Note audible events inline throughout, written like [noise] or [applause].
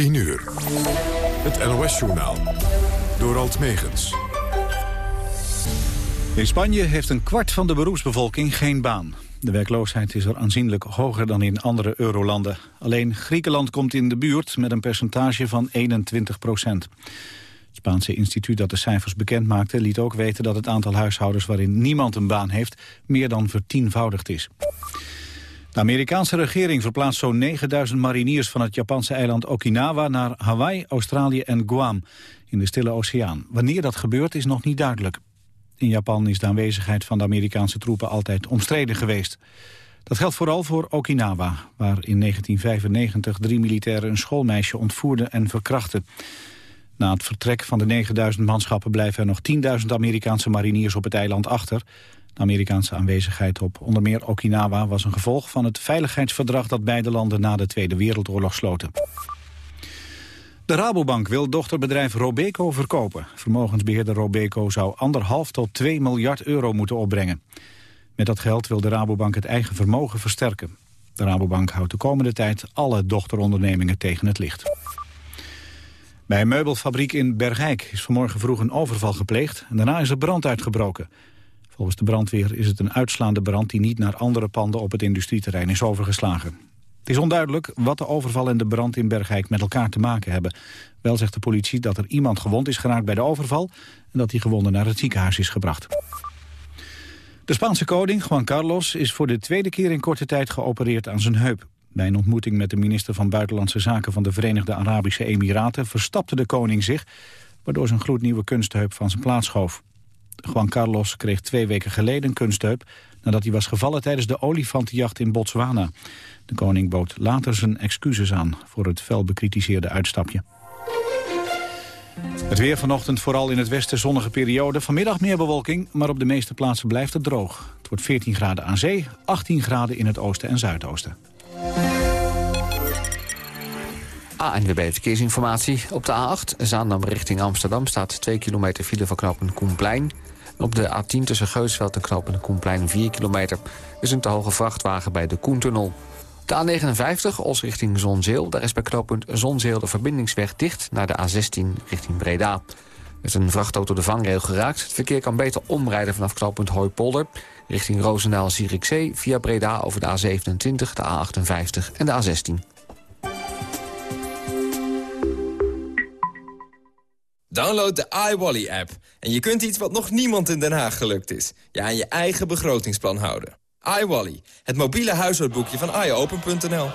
10 uur. Het NOS-journaal. Door Alt Megens. In Spanje heeft een kwart van de beroepsbevolking geen baan. De werkloosheid is er aanzienlijk hoger dan in andere eurolanden. Alleen Griekenland komt in de buurt met een percentage van 21 procent. Het Spaanse instituut dat de cijfers bekend maakte... liet ook weten dat het aantal huishoudens waarin niemand een baan heeft... meer dan vertienvoudigd is. De Amerikaanse regering verplaatst zo'n 9000 mariniers van het Japanse eiland Okinawa naar Hawaii, Australië en Guam in de Stille Oceaan. Wanneer dat gebeurt is nog niet duidelijk. In Japan is de aanwezigheid van de Amerikaanse troepen altijd omstreden geweest. Dat geldt vooral voor Okinawa, waar in 1995 drie militairen een schoolmeisje ontvoerden en verkrachten. Na het vertrek van de 9000 manschappen blijven er nog 10.000 Amerikaanse mariniers op het eiland achter. De Amerikaanse aanwezigheid op onder meer Okinawa was een gevolg van het veiligheidsverdrag dat beide landen na de Tweede Wereldoorlog sloten. De Rabobank wil dochterbedrijf Robeco verkopen. Vermogensbeheerder Robeco zou anderhalf tot 2 miljard euro moeten opbrengen. Met dat geld wil de Rabobank het eigen vermogen versterken. De Rabobank houdt de komende tijd alle dochterondernemingen tegen het licht. Bij een meubelfabriek in Bergijk is vanmorgen vroeg een overval gepleegd... en daarna is er brand uitgebroken. Volgens de brandweer is het een uitslaande brand... die niet naar andere panden op het industrieterrein is overgeslagen. Het is onduidelijk wat de overval en de brand in Bergijk met elkaar te maken hebben. Wel zegt de politie dat er iemand gewond is geraakt bij de overval... en dat die gewonde naar het ziekenhuis is gebracht. De Spaanse koning, Juan Carlos, is voor de tweede keer in korte tijd geopereerd aan zijn heup. Bij een ontmoeting met de minister van Buitenlandse Zaken van de Verenigde Arabische Emiraten verstapte de koning zich, waardoor zijn gloednieuwe kunstheup van zijn plaats schoof. Juan Carlos kreeg twee weken geleden kunstheup nadat hij was gevallen tijdens de olifantenjacht in Botswana. De koning bood later zijn excuses aan voor het fel bekritiseerde uitstapje. Het weer vanochtend vooral in het westen zonnige periode. Vanmiddag meer bewolking, maar op de meeste plaatsen blijft het droog. Het wordt 14 graden aan zee, 18 graden in het oosten en zuidoosten. ANWB Verkeersinformatie. Op de A8 Zaandam richting Amsterdam staat 2 kilometer file van knooppunt Koenplein. Op de A10 tussen Geusveld en knooppunt Koenplein 4 kilometer... is een te hoge vrachtwagen bij de Koentunnel. De A59, Os richting Zonzeel. Daar is bij knooppunt Zonzeel de verbindingsweg dicht naar de A16 richting Breda. Er is een vrachtauto de vangrail geraakt. Het verkeer kan beter omrijden vanaf knooppunt Hooipolder... richting Roosendaal-Zierikzee via Breda over de A27, de A58 en de A16. Download de iWally-app en je kunt iets wat nog niemand in Den Haag gelukt is. Je aan je eigen begrotingsplan houden. iWally, het mobiele huishoudboekje van iOpen.nl.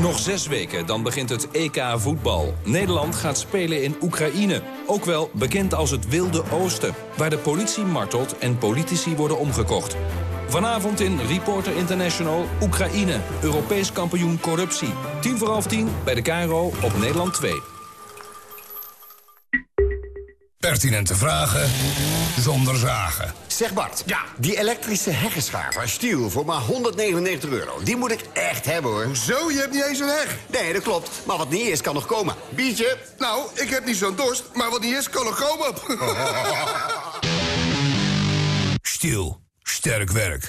Nog zes weken, dan begint het EK voetbal. Nederland gaat spelen in Oekraïne. Ook wel bekend als het Wilde Oosten. Waar de politie martelt en politici worden omgekocht. Vanavond in Reporter International Oekraïne. Europees kampioen corruptie. Tien voor half tien bij de KRO op Nederland 2. Pertinente vragen zonder zagen. Zeg Bart, ja. die elektrische heggenschaar van Stiel voor maar 199 euro. Die moet ik echt hebben hoor. Zo, je hebt niet eens een heg? Nee, dat klopt. Maar wat niet is, kan nog komen. Biertje? Nou, ik heb niet zo'n dorst, maar wat niet is, kan nog komen. [laughs] Stiel, sterk werk.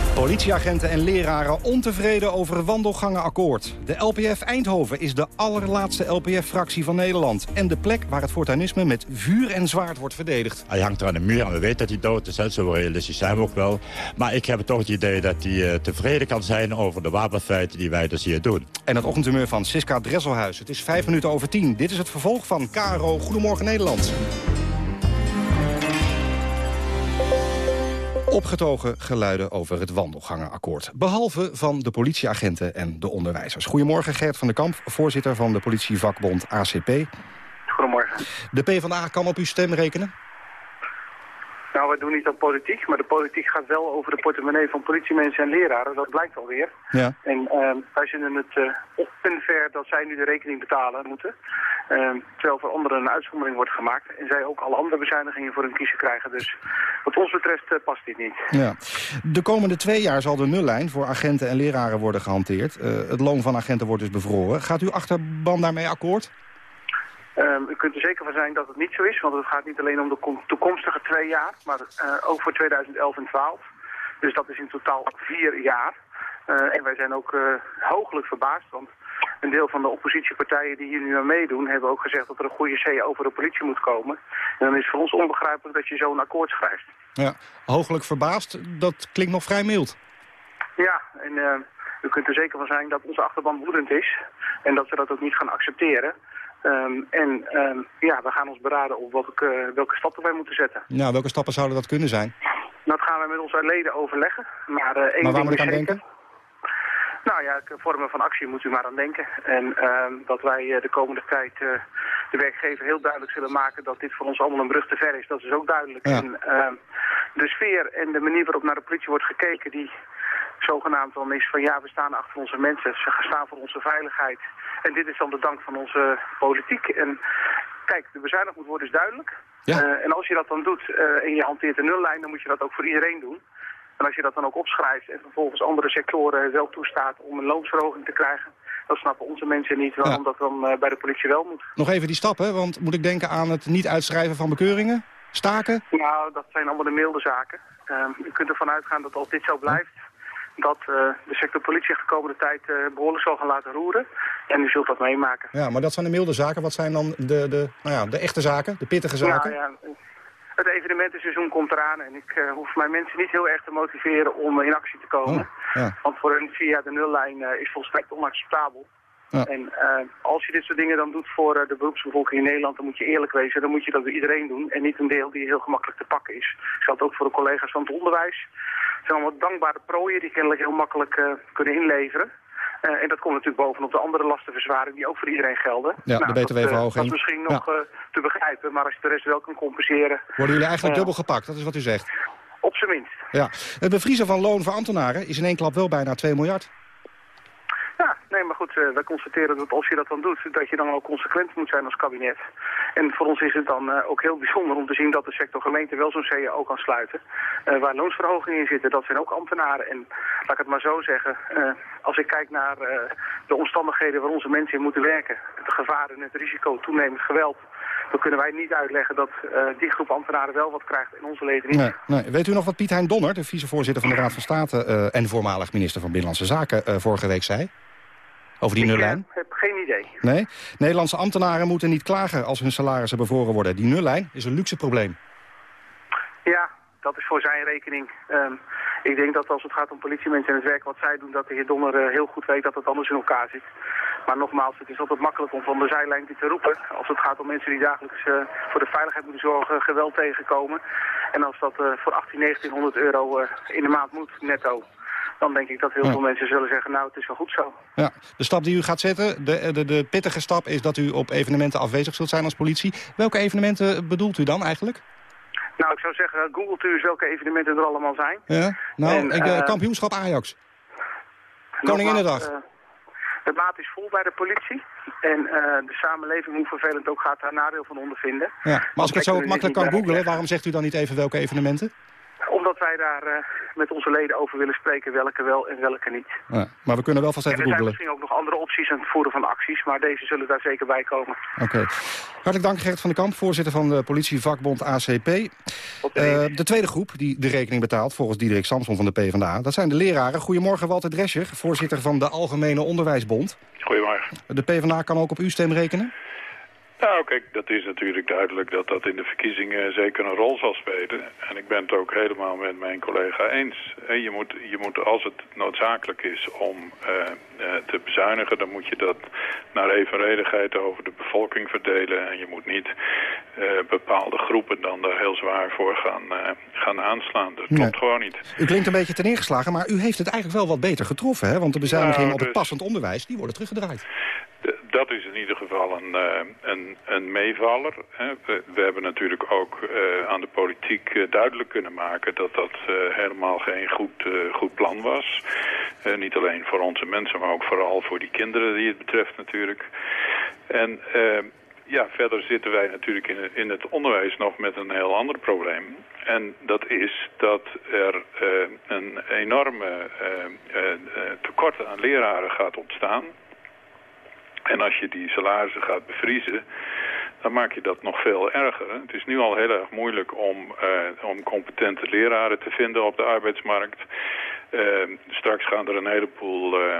Politieagenten en leraren ontevreden over wandelgangenakkoord. De LPF Eindhoven is de allerlaatste LPF-fractie van Nederland. En de plek waar het fortuinisme met vuur en zwaard wordt verdedigd. Hij hangt er aan de muur en we weten dat hij dood is. Hè. Zo realistisch zijn we ook wel. Maar ik heb toch het idee dat hij uh, tevreden kan zijn over de wapenfeiten die wij dus hier doen. En het ochtendhumeur van Siska Dresselhuis. Het is vijf minuten over tien. Dit is het vervolg van KRO Goedemorgen Nederland. Opgetogen geluiden over het wandelgangenakkoord. Behalve van de politieagenten en de onderwijzers. Goedemorgen Gert van der Kamp, voorzitter van de politievakbond ACP. Goedemorgen. De PvdA kan op uw stem rekenen? Nou, we doen niet aan politiek, maar de politiek gaat wel over de portemonnee van politiemensen en leraren. Dat blijkt alweer. Ja. En ehm, wij vinden het uh, onfair dat zij nu de rekening betalen moeten. Ehm, terwijl voor anderen een uitzondering wordt gemaakt. En zij ook alle andere bezuinigingen voor hun kiezen krijgen. Dus wat ons betreft uh, past dit niet. Ja. De komende twee jaar zal de nullijn voor agenten en leraren worden gehanteerd. Uh, het loon van agenten wordt dus bevroren. Gaat uw achterban daarmee akkoord? Um, u kunt er zeker van zijn dat het niet zo is, want het gaat niet alleen om de toekomstige twee jaar, maar uh, ook voor 2011 en 12. Dus dat is in totaal vier jaar. Uh, en wij zijn ook uh, hooglijk verbaasd, want een deel van de oppositiepartijen die hier nu aan meedoen... hebben ook gezegd dat er een goede C over de politie moet komen. En dan is het voor ons onbegrijpelijk dat je zo'n akkoord schrijft. Ja, hooglijk verbaasd, dat klinkt nog vrij mild. Ja, en uh, u kunt er zeker van zijn dat onze achterban woedend is... en dat we dat ook niet gaan accepteren... Um, en um, ja, we gaan ons beraden op welke, welke stappen wij moeten zetten. Nou, welke stappen zouden dat kunnen zijn? Dat gaan we met onze leden overleggen. Maar, uh, één maar waar ding moet ik aan denken? Nou ja, vormen van actie moet u maar aan denken. En uh, dat wij uh, de komende tijd uh, de werkgever heel duidelijk zullen maken dat dit voor ons allemaal een brug te ver is. Dat is ook duidelijk. Ja. En de sfeer en de manier waarop naar de politie wordt gekeken, die zogenaamd dan is van ja, we staan achter onze mensen, ze staan voor onze veiligheid. En dit is dan de dank van onze politiek. En kijk, de bezuinigd moet worden is duidelijk. Ja. Uh, en als je dat dan doet en je hanteert de nullijn, dan moet je dat ook voor iedereen doen. En als je dat dan ook opschrijft en vervolgens andere sectoren wel toestaat om een loonsverhoging te krijgen, dan snappen onze mensen niet waarom Ja. dat dan uh, bij de politie wel moet. Nog even die stappen, want moet ik denken aan het niet uitschrijven van bekeuringen? Staken? Nou, dat zijn allemaal de milde zaken. Uh, u kunt ervan uitgaan dat als dit zo blijft, dat uh, de sector politie zich de komende tijd uh, behoorlijk zal gaan laten roeren. En u zult dat meemaken. Ja, maar dat zijn de milde zaken. Wat zijn dan de, de, nou ja, de echte zaken, de pittige zaken? Nou, ja, het evenementenseizoen komt eraan en ik uh, hoef mijn mensen niet heel erg te motiveren om in actie te komen. Oh, ja. Want voor hun via de nullijn is volstrekt onacceptabel. Ja. En uh, als je dit soort dingen dan doet voor de beroepsbevolking in Nederland, dan moet je eerlijk wezen. Dan moet je dat bij iedereen doen en niet een deel die heel gemakkelijk te pakken is. Dat geldt ook voor de collega's van het onderwijs. Het zijn allemaal dankbare prooien die kennelijk heel makkelijk kunnen inleveren. Uh, en dat komt natuurlijk bovenop de andere lastenverzwaring die ook voor iedereen gelden. Ja, nou, de btw-verhoging. Dat is misschien nog ja. uh, te begrijpen, maar als je de rest wel kan compenseren... Worden jullie eigenlijk dubbel gepakt, dat is wat u zegt? Op zijn minst. Ja. Het bevriezen van loon voor ambtenaren is in één klap wel bijna 2 miljard. Maar goed, uh, wij constateren dat als je dat dan doet, dat je dan ook consequent moet zijn als kabinet. En voor ons is het dan uh, ook heel bijzonder om te zien dat de sector gemeente wel zo'n CAO kan sluiten. Uh, waar loonsverhogingen in zitten, dat zijn ook ambtenaren. En laat ik het maar zo zeggen, als ik kijk naar de omstandigheden waar onze mensen in moeten werken, het gevaar en het risico, toenemend geweld, dan kunnen wij niet uitleggen dat die groep ambtenaren wel wat krijgt en onze leden niet. Nee. Weet u nog wat Piet Hein Donner, de vicevoorzitter van de Raad van State en voormalig minister van Binnenlandse Zaken, vorige week zei? Over die nullijn? Ik heb geen idee. Nee? Nederlandse ambtenaren moeten niet klagen als hun salarissen bevroren worden. Die nullijn is een luxe probleem. Ja, dat is voor zijn rekening. Um, ik denk dat als het gaat om politiemensen en het werk wat zij doen... dat de heer Donner uh, heel goed weet dat het anders in elkaar zit. Maar nogmaals, het is altijd makkelijk om van de zijlijn te roepen. Als het gaat om mensen die dagelijks uh, voor de veiligheid moeten zorgen, geweld tegenkomen. En als dat uh, voor 18, 1900 euro in de maand moet, netto dan denk ik dat heel Ja. veel mensen zullen zeggen, nou, het is wel goed zo. Ja, de stap die u gaat zetten, de, de, de pittige stap... is dat u op evenementen afwezig zult zijn als politie. Welke evenementen bedoelt u dan eigenlijk? Nou, ik zou zeggen, googelt u eens welke evenementen er allemaal zijn. Ja? Nou, En, ik, eh, eh, kampioenschap Ajax. Koninginnedag. eh, de maat is vol bij de politie. En de samenleving, hoe vervelend ook gaat, daar nadeel van ondervinden. Ja, maar als ik het zo makkelijk kan uitleggen. waarom zegt u dan niet even welke evenementen? Omdat wij daar eh, met onze leden over willen spreken, welke wel en welke niet. Ja, maar we kunnen wel vast En even er zijn misschien ook nog andere opties aan het voeren van acties, maar deze zullen daar zeker bij komen. Oké. Hartelijk dank Gert van den Kamp, voorzitter van de politievakbond ACP. De Eh, de tweede groep die de rekening betaalt, volgens Diederik Samson van de PvdA... dat zijn de leraren. Goedemorgen Walter Drescher, voorzitter van de Algemene Onderwijsbond. Goedemorgen. De PvdA kan ook op uw stem rekenen? Nou, kijk, dat is natuurlijk duidelijk dat dat in de verkiezingen zeker een rol zal spelen. En ik ben het ook helemaal met mijn collega eens. Je moet, je moet als het noodzakelijk is om eh, eh, te bezuinigen, dan moet je dat naar evenredigheid over de bevolking verdelen. En je moet niet eh, bepaalde groepen dan daar heel zwaar voor gaan, gaan aanslaan. Dat klopt Nee. gewoon niet. U klinkt een beetje teneergeslagen, maar u heeft het eigenlijk wel wat beter getroffen. Hè? Want de bezuinigingen Nou, op het dus- passend onderwijs, die worden teruggedraaid. Dat is in ieder geval een, uh, een, een meevaller. We, we, hebben natuurlijk ook uh, aan de politiek uh, duidelijk kunnen maken dat dat helemaal geen goed, goed plan was. niet alleen voor onze mensen, maar ook vooral voor die kinderen die het betreft natuurlijk. En ja, verder zitten wij natuurlijk in, in het onderwijs nog met een heel ander probleem. En dat is dat er een enorme tekort aan leraren gaat ontstaan. En als je die salarissen gaat bevriezen, dan maak je dat nog veel erger. Het is nu al heel erg moeilijk om, om competente leraren te vinden op de arbeidsmarkt. Uh, straks gaan er een heleboel uh,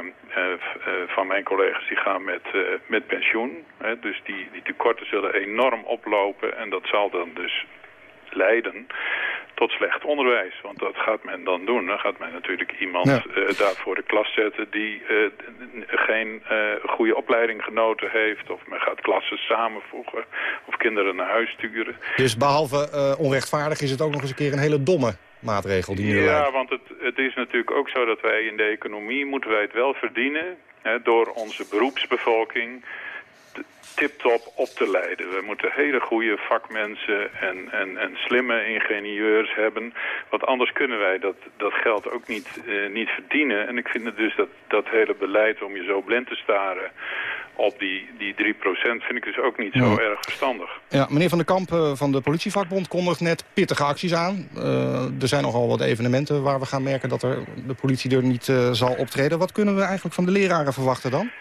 van mijn collega's die gaan met, met pensioen. Dus die, die tekorten zullen enorm oplopen en dat zal dan dus leiden tot slecht onderwijs. Want dat gaat men dan doen. Dan gaat men natuurlijk iemand ja. uh, daar voor de klas zetten die uh, geen uh, goede opleiding genoten heeft. Of men gaat klassen samenvoegen. Of kinderen naar huis sturen. Dus behalve onrechtvaardig is het ook nog eens een keer een hele domme maatregel die nu Ja, want het, het is natuurlijk ook zo dat wij in de economie moeten wij het wel verdienen. Hè, door onze beroepsbevolking tip-top op te leiden. We moeten hele goede vakmensen en, en, en slimme ingenieurs hebben. Want anders kunnen wij dat, dat geld ook niet, uh, niet verdienen. En ik vind het dus dat, dat hele beleid om je zo blind te staren op die, die 3% vind ik dus ook niet zo Ja. erg verstandig. Ja, meneer Van der Kamp eh, van de politievakbond kondigt net pittige acties aan. Eh, er zijn nogal wat evenementen waar we gaan merken dat er de politie er niet eh, zal optreden. Wat kunnen we eigenlijk van de leraren verwachten dan?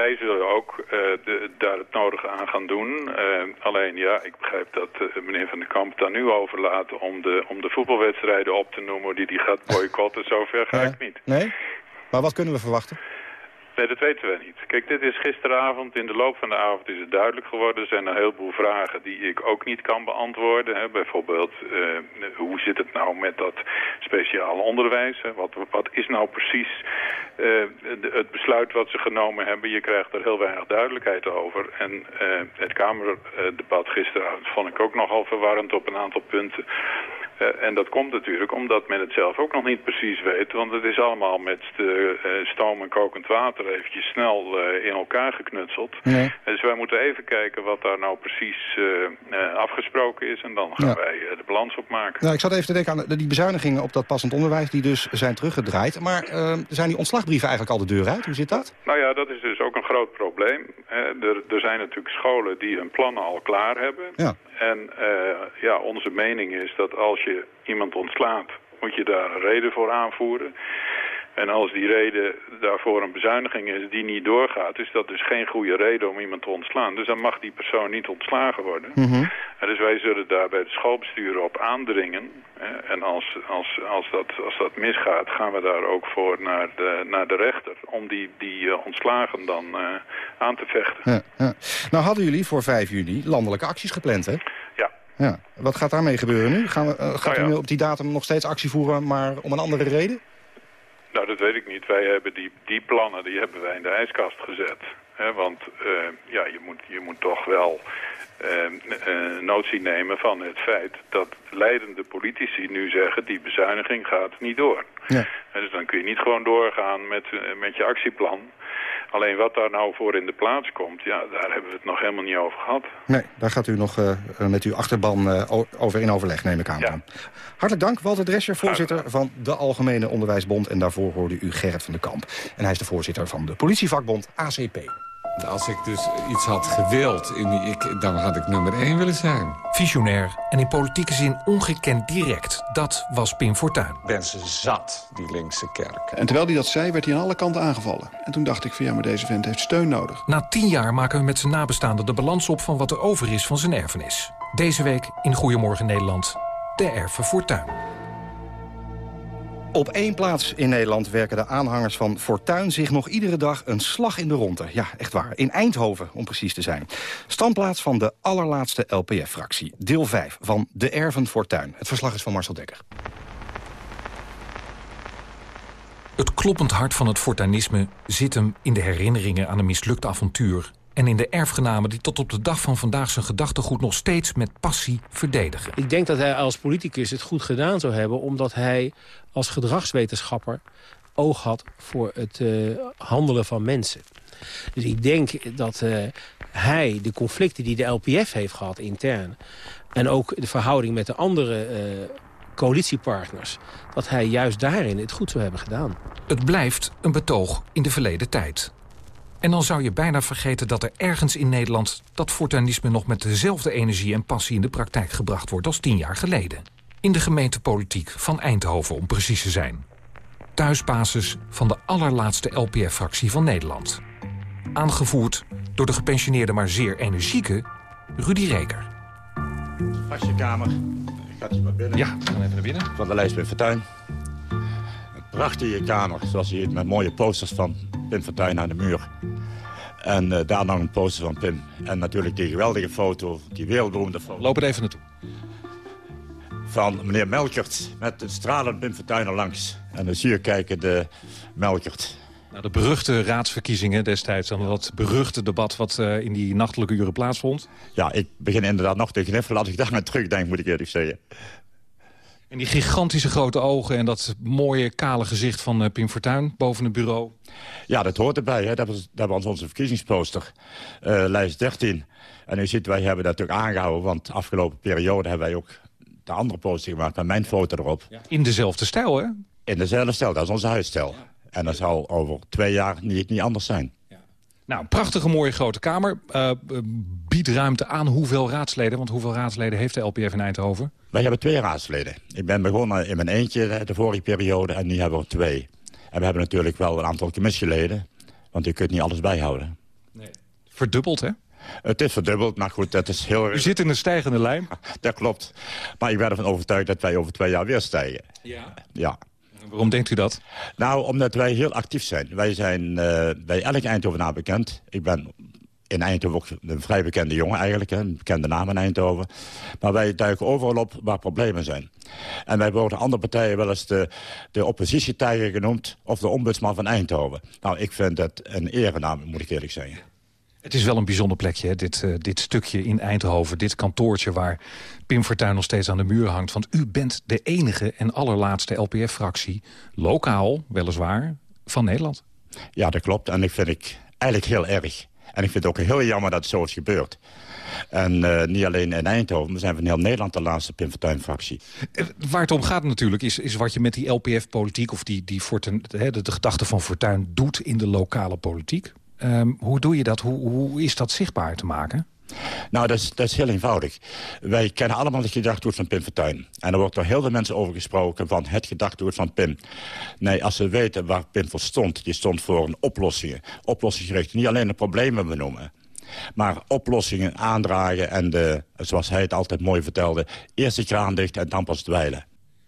Wij zullen ook uh, de, daar het nodige aan gaan doen. Uh, alleen ja, ik begrijp dat uh, meneer Van den Kamp daar nu over laat om de, om de voetbalwedstrijden op te noemen die die gaat boycotten. Zover ga ik niet. Nee? Maar wat kunnen we verwachten? Nee, dat weten we niet. Kijk, dit is gisteravond. In de loop van de avond is het duidelijk geworden. Er zijn een heleboel vragen die ik ook niet kan beantwoorden. Bijvoorbeeld, uh, hoe zit het nou met dat speciaal onderwijs? Wat, wat is nou precies de, het besluit wat ze genomen hebben? Je krijgt er heel weinig duidelijkheid over. En uh, het Kamerdebat gisteravond vond ik ook nogal verwarrend op een aantal punten. Uh, en dat komt natuurlijk omdat men het zelf ook nog niet precies weet. Want het is allemaal met de, uh, stoom en kokend water eventjes snel in elkaar geknutseld. Nee. Dus wij moeten even kijken wat daar nou precies afgesproken is. En dan gaan Ja. wij de balans opmaken. Nou, ik zat even te denken aan die bezuinigingen op dat passend onderwijs... die dus zijn teruggedraaid. Maar uh, zijn die ontslagbrieven eigenlijk al de deur uit? Hoe zit dat? Nou ja, dat is dus ook een groot probleem. Er, er zijn natuurlijk scholen die hun plannen al klaar hebben. Ja. En uh, ja, onze mening is dat als je iemand ontslaat, moet je daar een reden voor aanvoeren. En als die reden daarvoor een bezuiniging is die niet doorgaat... is dat dus geen goede reden om iemand te ontslaan. Dus dan mag die persoon niet ontslagen worden. Mm -hmm. en dus wij zullen daar bij de schoolbesturen op aandringen. En als, als, als, dat, als dat misgaat, gaan we daar ook voor naar de, naar de rechter... om die, die uh, ontslagen dan uh, aan te vechten. Ja, ja. Nou hadden jullie voor 5 juni landelijke acties gepland, hè? Ja. Ja. Wat gaat daarmee gebeuren nu? Gaan we, uh, gaat nou ja. u op die datum nog steeds actie voeren, maar om een andere reden? Nou, dat weet ik niet. Wij hebben die, die plannen die hebben wij in de ijskast gezet. Hè, want uh, ja, je, moet, je moet toch wel uh, notie nemen van het feit dat leidende politici nu zeggen... die bezuiniging gaat niet door. Ja. En dus dan kun je niet gewoon doorgaan met, uh, met je actieplan... Alleen wat daar nou voor in de plaats komt, ja, daar hebben we het nog helemaal niet over gehad. Nee, daar gaat u nog uh, met uw achterban uh, over in overleg, neem ik aan. Ja. Hartelijk dank, Walter Drescher, voorzitter van de Algemene Onderwijsbond. En daarvoor hoorde u Gerrit van den Kamp. En hij is de voorzitter van de politievakbond ACP. Als ik dus iets had gewild, ik, dan had ik nummer 1 willen zijn. Visionair en in politieke zin ongekend direct. Dat was Pim Fortuyn. Ben ze zat, die linkse kerk. En terwijl hij dat zei, werd hij aan alle kanten aangevallen. En toen dacht ik van ja, maar deze vent heeft steun nodig. Na tien jaar maken we met zijn nabestaanden de balans op... van wat er over is van zijn erfenis. Deze week in Goedemorgen Nederland, de erfen Fortuyn. Op één plaats in Nederland werken de aanhangers van Fortuyn zich nog iedere dag een slag in de ronde. Ja, echt waar. In Eindhoven, om precies te zijn. Standplaats van de allerlaatste LPF-fractie. Deel 5 van De Erven Fortuyn. Het verslag is van Marcel Dekker. Het kloppend hart van het fortuinisme zit hem in de herinneringen aan een mislukt avontuur... en in de erfgenamen die tot op de dag van vandaag zijn gedachtegoed nog steeds met passie verdedigen. Ik denk dat hij als politicus het goed gedaan zou hebben... omdat hij als gedragswetenschapper oog had voor het eh, handelen van mensen. Dus ik denk dat eh, hij de conflicten die de LPF heeft gehad intern... en ook de verhouding met de andere eh, coalitiepartners... dat hij juist daarin het goed zou hebben gedaan. Het blijft een betoog in de verleden tijd. En dan zou je bijna vergeten dat er ergens in Nederland... dat fortuinisme nog met dezelfde energie en passie in de praktijk gebracht wordt als tien jaar geleden. In de gemeentepolitiek van Eindhoven om precies te zijn. Thuisbasis van de allerlaatste LPF-fractie van Nederland. Aangevoerd door de gepensioneerde maar zeer energieke Rudy Reker. Fractiekamer. Ik ga je maar binnen. Ja, we gaan even naar binnen. Van de lijst bij Fortuyn. Een prachtige kamer, zoals je ziet, met mooie posters van Pim Fortuyn aan de muur. En uh, daar nog een poster van Pim. En natuurlijk die geweldige foto, die wereldberoemde foto. Loop er even naartoe. Van meneer Melkert met een stralend Pim Fortuyn langs. En dan zie je kijken de Melkert. Nou, de beruchte raadsverkiezingen destijds. Dan dat beruchte debat wat uh, in die nachtelijke uren plaatsvond. Ja, ik begin inderdaad nog te gniffelen als ik daar naar terugdenk, moet ik eerlijk zeggen. En die gigantische grote ogen en dat mooie kale gezicht van uh, Pim Fortuyn boven het bureau. Ja, dat hoort erbij. Hè. Dat, was, dat was onze verkiezingsposter, uh, lijst 13. En u ziet, wij hebben dat natuurlijk aangehouden... want de afgelopen periode hebben wij ook de andere poster gemaakt... met mijn foto erop. Ja. In dezelfde stijl, hè? In dezelfde stijl, dat is onze huisstijl. Ja. En dat zal over twee jaar niet, niet anders zijn. Nou, prachtige mooie grote kamer. Uh, biedt ruimte aan hoeveel raadsleden? Want hoeveel raadsleden heeft de LPF in Eindhoven? Wij hebben twee raadsleden. Ik ben begonnen in mijn eentje de vorige periode en nu hebben we twee. En we hebben natuurlijk wel een aantal commissieleden. Want je kunt niet alles bijhouden. Nee. Verdubbeld, hè? Het is verdubbeld, maar goed, dat is heel... U zit in een stijgende lijn. [laughs] Dat klopt. Maar ik ben ervan overtuigd dat wij over twee jaar weer stijgen. Ja? Ja. Waarom denkt u dat? Nou, omdat wij heel actief zijn. Wij zijn uh, bij elke Eindhovenaar bekend. Ik ben in Eindhoven ook een vrij bekende jongen eigenlijk. Hè, een bekende naam in Eindhoven. Maar wij duiken overal op waar problemen zijn. En wij worden andere partijen wel eens de, de oppositietijger genoemd... of de ombudsman van Eindhoven. Nou, ik vind dat een erenaam, moet ik eerlijk zeggen. Het is wel een bijzonder plekje, hè? Dit, uh, dit stukje in Eindhoven. Dit kantoortje waar Pim Fortuyn nog steeds aan de muur hangt. Want u bent de enige en allerlaatste LPF-fractie, lokaal weliswaar, van Nederland. Ja, dat klopt. En ik vind ik eigenlijk heel erg. En ik vind het ook heel jammer dat het zo is gebeurd. En uh, niet alleen in Eindhoven, we zijn van heel Nederland de laatste Pim Fortuyn-fractie. Waar het om gaat natuurlijk is, is wat je met die LPF-politiek... of die, die Fortuyn, de, de gedachte van Fortuyn doet in de lokale politiek. Um, hoe doe je dat? Hoe, hoe is dat zichtbaar te maken? Nou, dat is, dat is heel eenvoudig. Wij kennen allemaal het gedachtegoed van Pim Fortuyn. En er wordt door heel veel mensen over gesproken van het gedachtegoed van Pim. Nee, als we weten waar Pim voor stond, die stond voor een oplossingen. Oplossingsgericht, niet alleen de problemen benoemen. Maar oplossingen aandragen en, de, zoals hij het altijd mooi vertelde... eerst de kraan dicht en dan pas dweilen.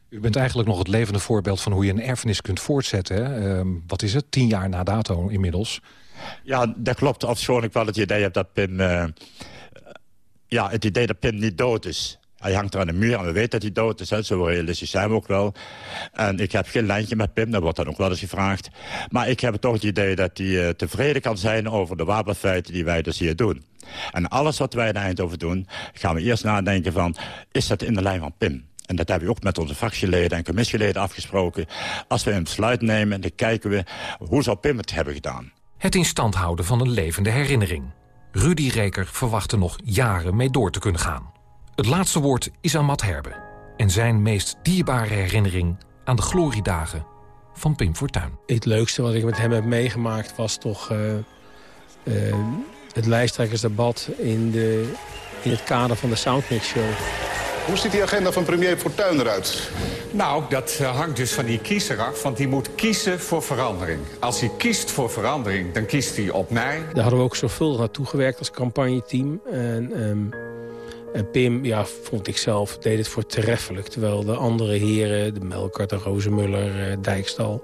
U bent eigenlijk nog het levende voorbeeld van hoe je een erfenis kunt voortzetten. Hè? Uh, wat is het? Tien jaar na dato inmiddels. Ja, dat klopt. Ofschoon ik wel het idee heb dat Pim... Uh, ja, het idee dat Pim niet dood is. Hij hangt er aan de muur en we weten dat hij dood is. Hè. Zo realistisch zijn we ook wel. En ik heb geen lijntje met Pim, dat wordt dan ook wel eens gevraagd. Maar ik heb toch het idee dat hij uh, tevreden kan zijn... over de wapenfeiten die wij dus hier doen. En alles wat wij in Eindhoven doen, gaan we eerst nadenken van... is dat in de lijn van Pim? En dat hebben we ook met onze fractieleden en commissieleden afgesproken. Als we een besluit nemen, dan kijken we... hoe zou Pim het hebben gedaan? Het in stand houden van een levende herinnering. Rudy Reker verwacht er nog jaren mee door te kunnen gaan. Het laatste woord is aan Matt Herbe. En zijn meest dierbare herinnering aan de gloriedagen van Pim Fortuyn. Het leukste wat ik met hem heb meegemaakt was toch uh, uh, het lijsttrekkersdebat in, de, in het kader van de Soundmix Show. Hoe ziet die agenda van premier Fortuyn eruit? Nou, dat hangt dus van die kiezer af, want die moet kiezen voor verandering. Als hij kiest voor verandering, dan kiest hij op mij. Daar hadden we ook zorgvuldig naartoe gewerkt als campagneteam. En, um, en Pim, ja, vond ik zelf, deed het voortreffelijk. Terwijl de andere heren, de Melkert, de Rozemuller, Dijkstal...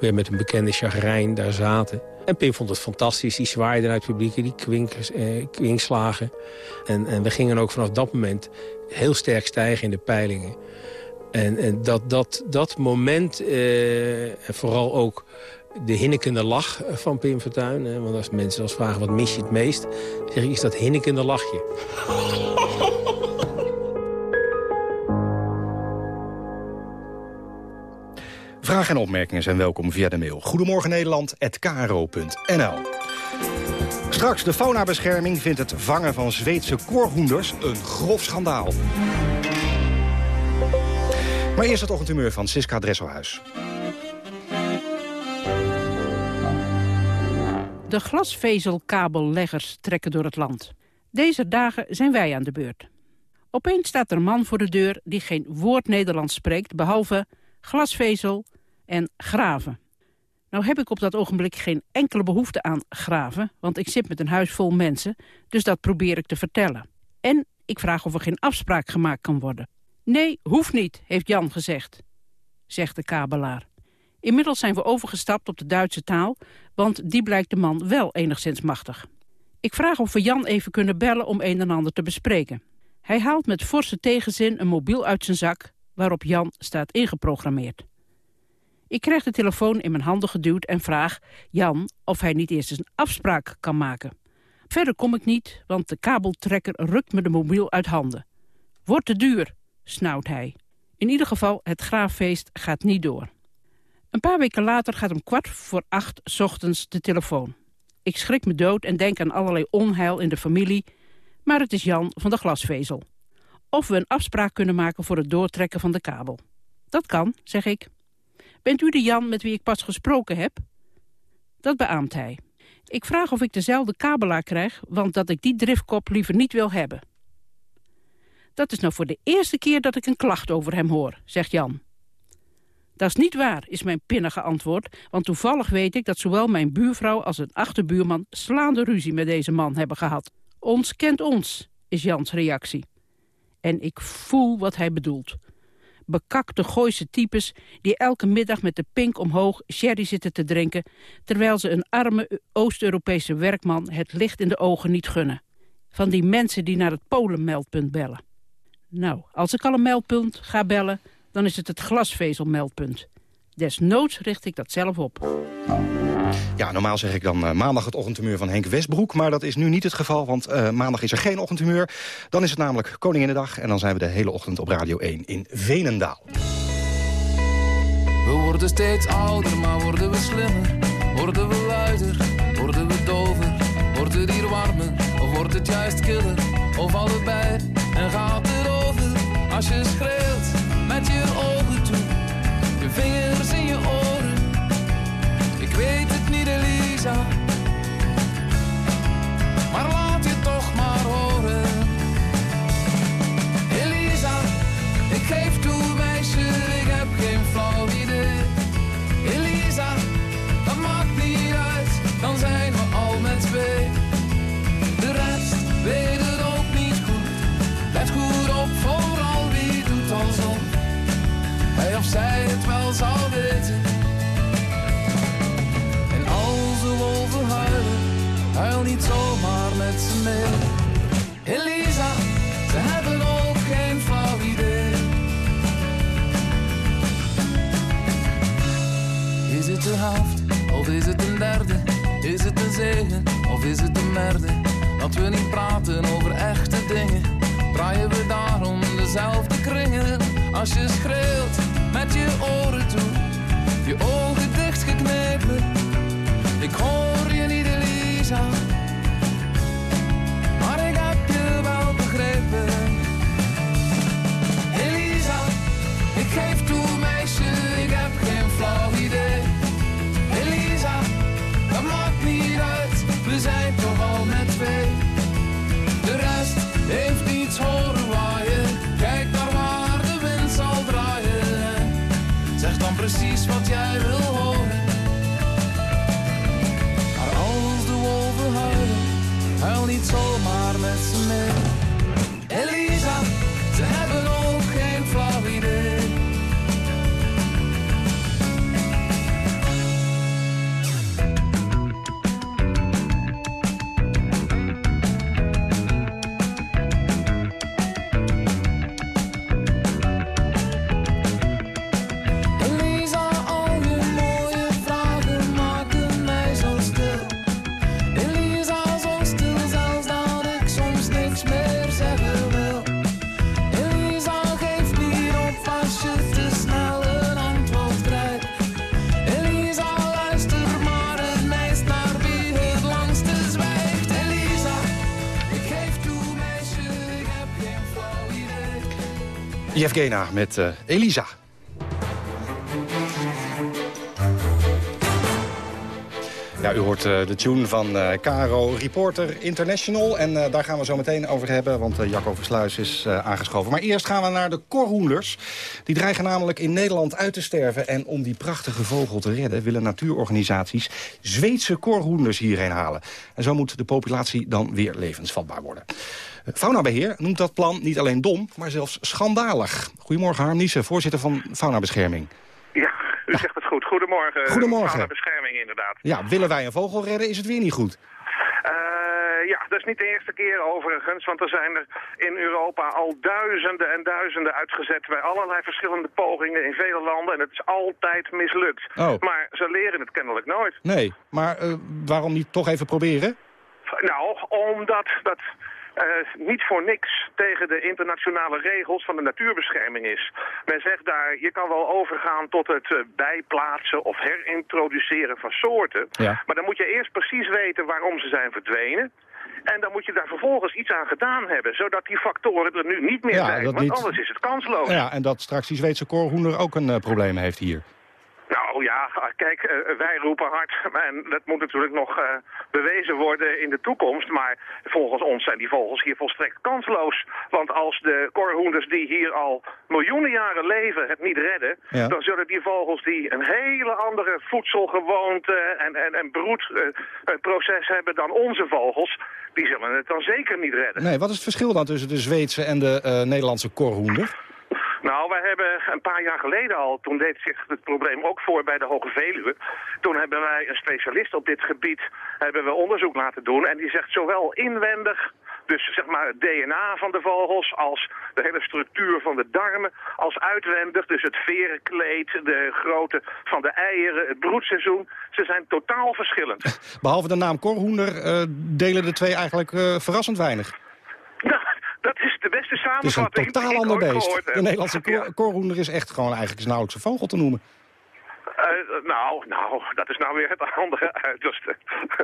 weer met een bekende chagrijn daar zaten. En Pim vond het fantastisch. Die zwaaide naar het publiek, die kwinkers, eh, kwinkslagen. En, en we gingen ook vanaf dat moment heel sterk stijgen in de peilingen. En, en dat, dat, dat moment, eh, en vooral ook de hinnekende lach van Pim Fortuyn... Hè, want als mensen als vragen wat mis je het meest... zeg ik, is dat hinnekende lachje. Vragen en opmerkingen zijn welkom via de mail. Goedemorgen Nederland@kro.nl. Straks, de faunabescherming vindt het vangen van Zweedse koorhoenders een grof schandaal. Maar eerst het ochtendhumeur van Siska Dresselhuis. De glasvezelkabelleggers trekken door het land. Deze dagen zijn wij aan de beurt. Opeens staat er een man voor de deur die geen woord Nederlands spreekt... behalve glasvezel en graven. Nou heb ik op dat ogenblik geen enkele behoefte aan graven... want ik zit met een huis vol mensen, dus dat probeer ik te vertellen. En ik vraag of er geen afspraak gemaakt kan worden. Nee, hoeft niet, heeft Jan gezegd, zegt de kabelaar. Inmiddels zijn we overgestapt op de Duitse taal... want die blijkt de man wel enigszins machtig. Ik vraag of we Jan even kunnen bellen om een en ander te bespreken. Hij haalt met forse tegenzin een mobiel uit zijn zak... waarop Jan staat ingeprogrammeerd. Ik krijg de telefoon in mijn handen geduwd en vraag Jan of hij niet eerst eens een afspraak kan maken. Verder kom ik niet, want de kabeltrekker rukt me de mobiel uit handen. Wordt te duur, snauwt hij. In ieder geval, het graaffeest gaat niet door. Een paar weken later gaat om kwart voor acht ochtends de telefoon. Ik schrik me dood en denk aan allerlei onheil in de familie... maar het is Jan van de glasvezel. Of we een afspraak kunnen maken voor het doortrekken van de kabel. Dat kan, zeg ik. Bent u de Jan met wie ik pas gesproken heb? Dat beaamt hij. Ik vraag of ik dezelfde kabelaar krijg, want dat ik die driftkop liever niet wil hebben. Dat is nou voor de eerste keer dat ik een klacht over hem hoor, zegt Jan. Dat is niet waar, is mijn pinnige antwoord, want toevallig weet ik dat zowel mijn buurvrouw als een achterbuurman slaande ruzie met deze man hebben gehad. Ons kent ons, is Jans reactie. En ik voel wat hij bedoelt. Bekakte Gooise types die elke middag met de pink omhoog sherry zitten te drinken... terwijl ze een arme Oost-Europese werkman het licht in de ogen niet gunnen. Van die mensen die naar het Polenmeldpunt bellen. Nou, als ik al een meldpunt ga bellen, dan is het het glasvezelmeldpunt. Desnoods richt ik dat zelf op. Ja, normaal zeg ik dan uh, maandag het ochtendhumeur van Henk Westbroek... maar dat is nu niet het geval, want uh, maandag is er geen ochtendhumeur. Dan is het namelijk Koninginnedag en dan zijn we de hele ochtend op Radio 1 in Venendaal. We worden steeds ouder, maar worden we slimmer. Worden we luider, worden we dover. Wordt het hier warmer, of wordt het juist killer? Of allebei, en gaat als je schreeuwt met je ogen toe, je vingers in je oren. Ik weet het niet, Elisa, maar Yevgena met eh, Elisa. U hoort eh, de tune van eh Caro Reporter International. En eh, daar gaan we zo meteen over hebben, want Jacco Versluis is aangeschoven. Maar eerst gaan we naar de korhoenders. Die dreigen namelijk in Nederland uit te sterven. En om die prachtige vogel te redden willen natuurorganisaties Zweedse korhoenders hierheen halen. En zo moet de populatie dan weer levensvatbaar worden. Eh, Faunabeheer noemt dat plan niet alleen dom, maar zelfs schandalig. Goedemorgen Harm Niesen, voorzitter van Faunabescherming. Ja, u zegt het goed. Goedemorgen. Goedemorgen. bescherming inderdaad. Ja, willen wij een vogel redden, is het weer niet goed. Uh, ja, dat is niet de eerste keer overigens, want er zijn er in Europa al duizenden en duizenden uitgezet bij allerlei verschillende pogingen in vele landen en het is altijd mislukt. Oh. Maar ze leren het kennelijk nooit. Nee, maar uh, waarom niet toch even proberen? Nou, omdat dat uh, niet voor niks tegen de internationale regels van de natuurbescherming is. Men zegt daar, je kan wel overgaan tot het uh, bijplaatsen of herintroduceren van soorten. Ja. Maar dan moet je eerst precies weten waarom ze zijn verdwenen. En dan moet je daar vervolgens iets aan gedaan hebben, zodat die factoren er nu niet meer Ja, zijn. Want niet- anders is het kansloos. Ja, en dat straks die Zweedse koorhoender ook een uh, probleem heeft hier. Nou ja, kijk, uh, wij roepen hard en dat moet natuurlijk nog uh, bewezen worden in de toekomst. Maar volgens ons zijn die vogels hier volstrekt kansloos. Want als de korhoenders die hier al miljoenen jaren leven het niet redden... Ja. dan zullen die vogels die een hele andere voedselgewoonte en, en, en broedproces hebben dan onze vogels... die zullen het dan zeker niet redden. Nee, wat is het verschil dan tussen de Zweedse en de uh, Nederlandse korhoender? Nou, wij hebben een paar jaar geleden al, toen deed zich het probleem ook voor bij de Hoge Veluwe. Toen hebben wij een specialist op dit gebied hebben we onderzoek laten doen. En die zegt zowel inwendig, dus zeg maar het DNA van de vogels, als de hele structuur van de darmen, als uitwendig, dus het verenkleed, de grootte van de eieren, het broedseizoen. Ze zijn totaal verschillend. Behalve de naam korhoender uh, delen de twee eigenlijk uh, verrassend weinig. Dat is de beste samenvatting. Het is een totaal ander beest. De Nederlandse ja. koorhoender is echt gewoon eigenlijk nauwelijks een vogel te noemen. Uh, nou, nou, dat is nou weer het andere [laughs] uiterste.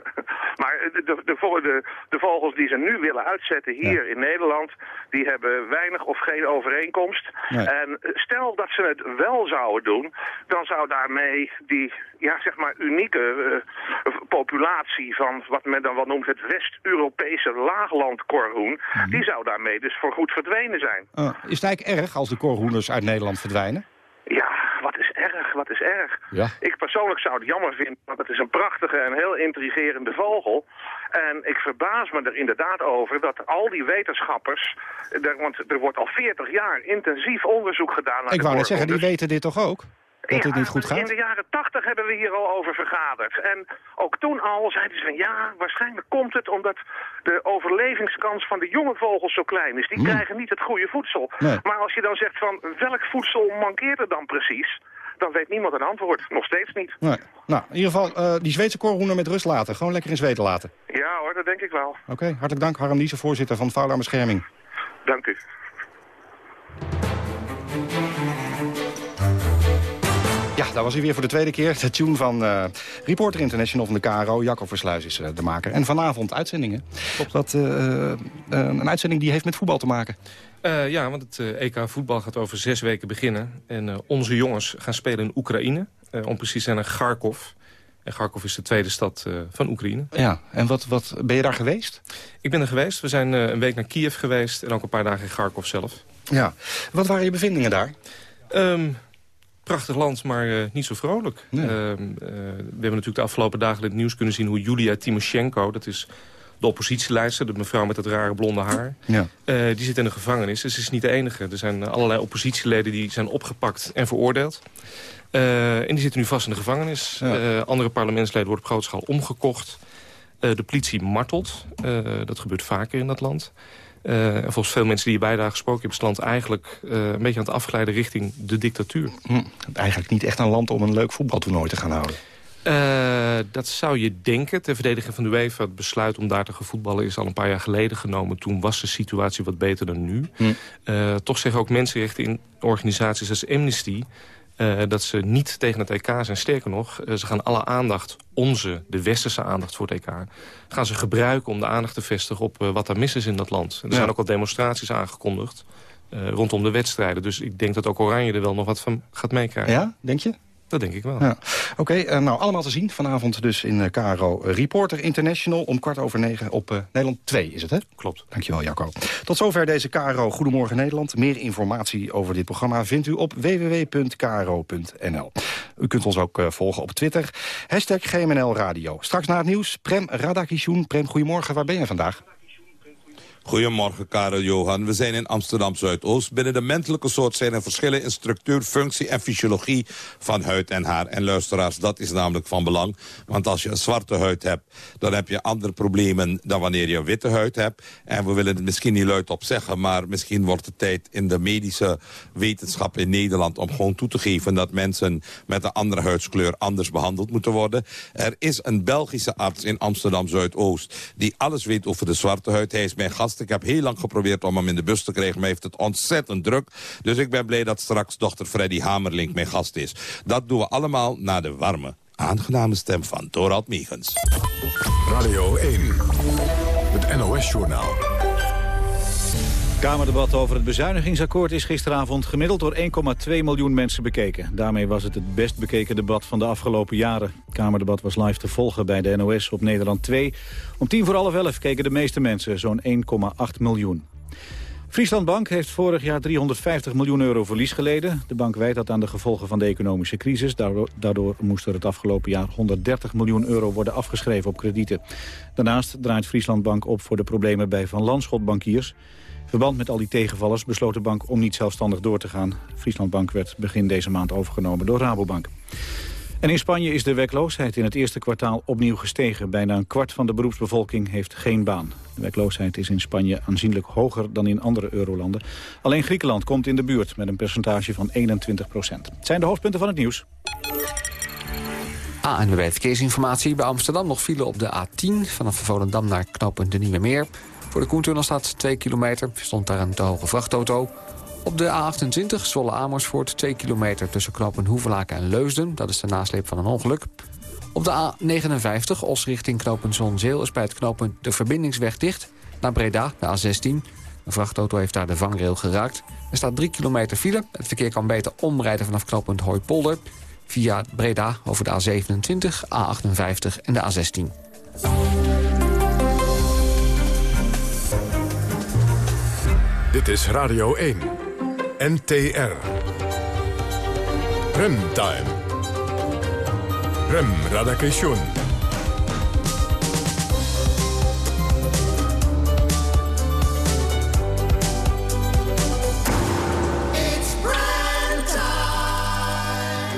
[laughs] maar de, de, de, de, vogels die ze nu willen uitzetten hier ja. in Nederland... die hebben weinig of geen overeenkomst. Nee. En stel dat ze het wel zouden doen... dan zou daarmee die, ja, zeg maar, unieke uh, populatie... van wat men dan wel noemt het West-Europese laaglandkorhoen... Mhm. die zou daarmee dus voorgoed verdwenen zijn. Uh, is het eigenlijk erg als de korhoenders uit Nederland verdwijnen? Ja, wat is erg, wat is erg. Ja. Ik persoonlijk zou het jammer vinden, want het is een prachtige en heel intrigerende vogel. En ik verbaas me er inderdaad over dat al die wetenschappers... Er, want er wordt al 40 jaar intensief onderzoek gedaan naar Ik wou net zeggen, die weten dit toch ook? Dat ja, het niet goed In gaat? de jaren tachtig hebben we hier al over vergaderd. En ook toen al zeiden ze van ja, waarschijnlijk komt het omdat de overlevingskans van de jonge vogels zo klein is. Die Hmm. krijgen niet het goede voedsel. Nee. Maar als je dan zegt van welk voedsel mankeert er dan precies, dan weet niemand een antwoord. Nog steeds niet. Nee. Nou, in ieder geval uh, die Zweedse korhoender met rust laten. Gewoon lekker in Zweden laten. Ja hoor, dat denk ik wel. Oké, okay, hartelijk dank. Harm Niesen, voorzitter van Fauna Bescherming. Dank u. Ja, daar was hij weer voor de tweede keer. De tune van uh, Reporter International van de KRO. Jacco Versluis is uh, de maker. En vanavond uitzendingen. Wat, uh, een uitzending die heeft met voetbal te maken. Ja, want het EK voetbal gaat over zes weken beginnen. En onze jongens gaan spelen in Oekraïne. om precies te zijn in Kharkov. En Kharkov is de tweede stad van Oekraïne. Ja, en wat, wat, ben je daar geweest? Ik ben er geweest. We zijn een week naar Kiev geweest. En ook een paar dagen in Kharkov zelf. Ja. Wat waren je bevindingen daar? Um, prachtig land, maar uh, niet zo vrolijk. Nee. Uh, uh, we hebben natuurlijk de afgelopen dagen in het nieuws kunnen zien... hoe Julia Timoshenko, dat is de oppositieleidster... de mevrouw met het rare blonde haar, ja. die zit in de gevangenis. Dus ze is niet de enige. Er zijn allerlei oppositieleden die zijn opgepakt en veroordeeld. en die zitten nu vast in de gevangenis. Ja. andere parlementsleden worden op grote schaal omgekocht. de politie martelt. dat gebeurt vaker in dat land. Uh, en volgens veel mensen die hierbij daar gesproken hebben... is het land eigenlijk uh, een beetje aan het afgeleiden richting de dictatuur. Hm, eigenlijk niet echt een land om een leuk voetbaltoernooi te gaan houden. Uh, dat zou je denken. Ter verdediging van de UEFA, het besluit om daar te gaan voetballen... is al een paar jaar geleden genomen. Toen was de situatie wat beter dan nu. Hm. toch zeggen ook mensenrechten in organisaties als Amnesty... Uh, dat ze niet tegen het EK zijn. Sterker nog, uh, ze gaan alle aandacht, onze, de westerse aandacht voor het EK... gaan ze gebruiken om de aandacht te vestigen op uh, wat er mis is in dat land. Er Ja. zijn ook al demonstraties aangekondigd. eh, rondom de wedstrijden. Dus ik denk dat ook Oranje er wel nog wat van gaat meekrijgen. Ja, denk je? Dat denk ik wel. Ja. Oké, eh, nou allemaal te zien vanavond dus in uh, KRO Reporter International... om kwart over negen op uh, Nederland 2 is het, hè? Klopt. Dankjewel, Jacco. Tot zover deze KRO Goedemorgen Nederland. Meer informatie over dit programma vindt u op www.kro.nl. U kunt ons ook volgen op Twitter. Hashtag GMNL Radio. Straks na het nieuws, Prem Radakishun. Prem, goedemorgen. Waar ben je vandaag? Goedemorgen, Karel Johan. We zijn in Amsterdam Zuidoost. Binnen de menselijke soort zijn er verschillen in structuur, functie en fysiologie van huid en haar. En luisteraars, dat is namelijk van belang. Want als je een zwarte huid hebt, dan heb je andere problemen dan wanneer je een witte huid hebt. En we willen het misschien niet luid op zeggen, maar misschien wordt het tijd in de medische wetenschap in Nederland om gewoon toe te geven dat mensen met een andere huidskleur anders behandeld moeten worden. Er is een Belgische arts in Amsterdam Zuidoost die alles weet over de zwarte huid. Hij is mijn gast ik heb heel lang geprobeerd om hem in de bus te krijgen, maar heeft het ontzettend druk. Dus ik ben blij dat straks dochter Freddy Hamerlink mijn gast is. Dat doen we allemaal naar de warme, aangename stem van Dorald Meegens. Radio 1, het NOS-journaal. Kamerdebat over het bezuinigingsakkoord is gisteravond gemiddeld door 1,2 miljoen mensen bekeken. Daarmee was het het best bekeken debat van de afgelopen jaren. Het Kamerdebat was live te volgen bij de NOS op Nederland 2. Om tien voor half elf keken de meeste mensen, zo'n 1,8 miljoen. Frieslandbank heeft vorig jaar 350 miljoen euro verlies geleden. De bank wijt dat aan de gevolgen van de economische crisis. Daardoor, daardoor moest er het afgelopen jaar 130 miljoen euro worden afgeschreven op kredieten. Daarnaast draait Frieslandbank op voor de problemen bij Van Landschot bankiers verband met al die tegenvallers besloot de bank om niet zelfstandig door te gaan. Frieslandbank werd begin deze maand overgenomen door Rabobank. En in Spanje is de werkloosheid in het eerste kwartaal opnieuw gestegen. Bijna een kwart van de beroepsbevolking heeft geen baan. De werkloosheid is in Spanje aanzienlijk hoger dan in andere eurolanden. Alleen Griekenland komt in de buurt met een percentage van 21 procent. Het zijn de hoofdpunten van het nieuws. ANWB Verkeersinformatie. Bij Amsterdam nog file op de A10... vanaf Volendam naar knooppunt de Nieuwe Meer. Voor de Koentunnel staat 2 kilometer. Stond daar een te hoge vrachtauto. Op de A28 Zwolle Amersfoort 2 kilometer tussen knopen Hoevelaken en Leusden. Dat is de nasleep van een ongeluk. Op de A59 Os richting knooppunt Zonzeel is bij het knooppunt de verbindingsweg dicht. Naar Breda, de A16. Een vrachtauto heeft daar de vangrail geraakt. Er staat 3 kilometer file. Het verkeer kan beter omrijden vanaf knooppunt Hooipolder. Via Breda over de A27, A58 en de A16. Dit is Radio 1. NTR. Remtime. Rem Radakation.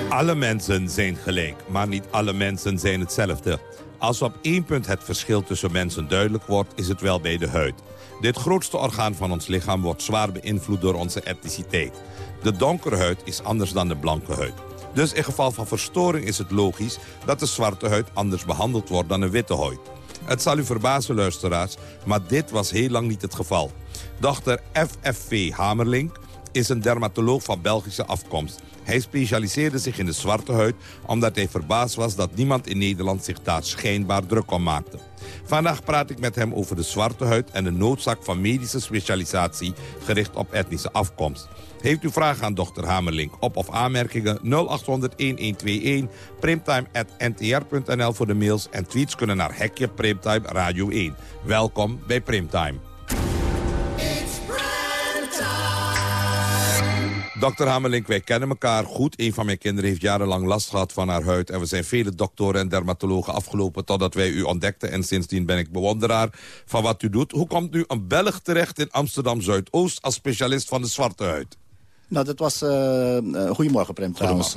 Alle mensen zijn gelijk, maar niet alle mensen zijn hetzelfde. Als op één punt het verschil tussen mensen duidelijk wordt, is het wel bij de huid. Dit grootste orgaan van ons lichaam wordt zwaar beïnvloed door onze etniciteit. De donkere huid is anders dan de blanke huid. Dus in geval van verstoring is het logisch dat de zwarte huid anders behandeld wordt dan een witte huid. Het zal u verbazen, luisteraars, maar dit was heel lang niet het geval. Dr. FFV Hamerlink is een dermatoloog van Belgische afkomst. Hij specialiseerde zich in de zwarte huid omdat hij verbaasd was dat niemand in Nederland zich daar schijnbaar druk om maakte. Vandaag praat ik met hem over de zwarte huid en de noodzaak van medische specialisatie gericht op etnische afkomst. Heeft u vragen aan dokter Hamerlink op of aanmerkingen 0800-1121... primtime.ntr.nl voor de mails en tweets kunnen naar Hekje Primtime Radio 1. Welkom bij Primtime. Dokter Hamelink, wij kennen elkaar goed. Een van mijn kinderen heeft jarenlang last gehad van haar huid. En we zijn vele doktoren en dermatologen afgelopen totdat wij u ontdekten. En sindsdien ben ik bewonderaar van wat u doet. Hoe komt nu een Belg terecht in Amsterdam-Zuidoost als specialist van de zwarte huid? Nou, dat was... Goedemorgen, Prem, trouwens.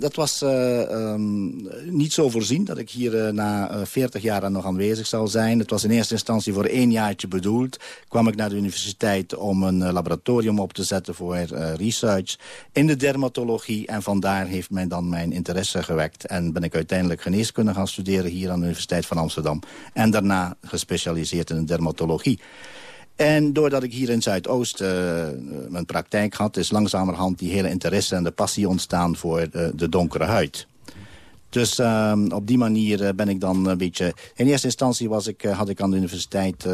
Dat was um, niet zo voorzien dat ik hier na 40 jaar nog aanwezig zal zijn. Het was in eerste instantie voor één jaartje bedoeld. Kwam ik naar de universiteit om een laboratorium op te zetten voor research in de dermatologie. En vandaar heeft men dan mijn interesse gewekt. En ben ik uiteindelijk geneeskunde gaan studeren hier aan de Universiteit van Amsterdam. En daarna gespecialiseerd in de dermatologie. En doordat ik hier in Zuidoost uh, mijn praktijk had... is langzamerhand die hele interesse en de passie ontstaan voor de, de donkere huid. Dus ehm, op die manier eh, ben ik dan een beetje... In eerste instantie was ik, had ik aan de universiteit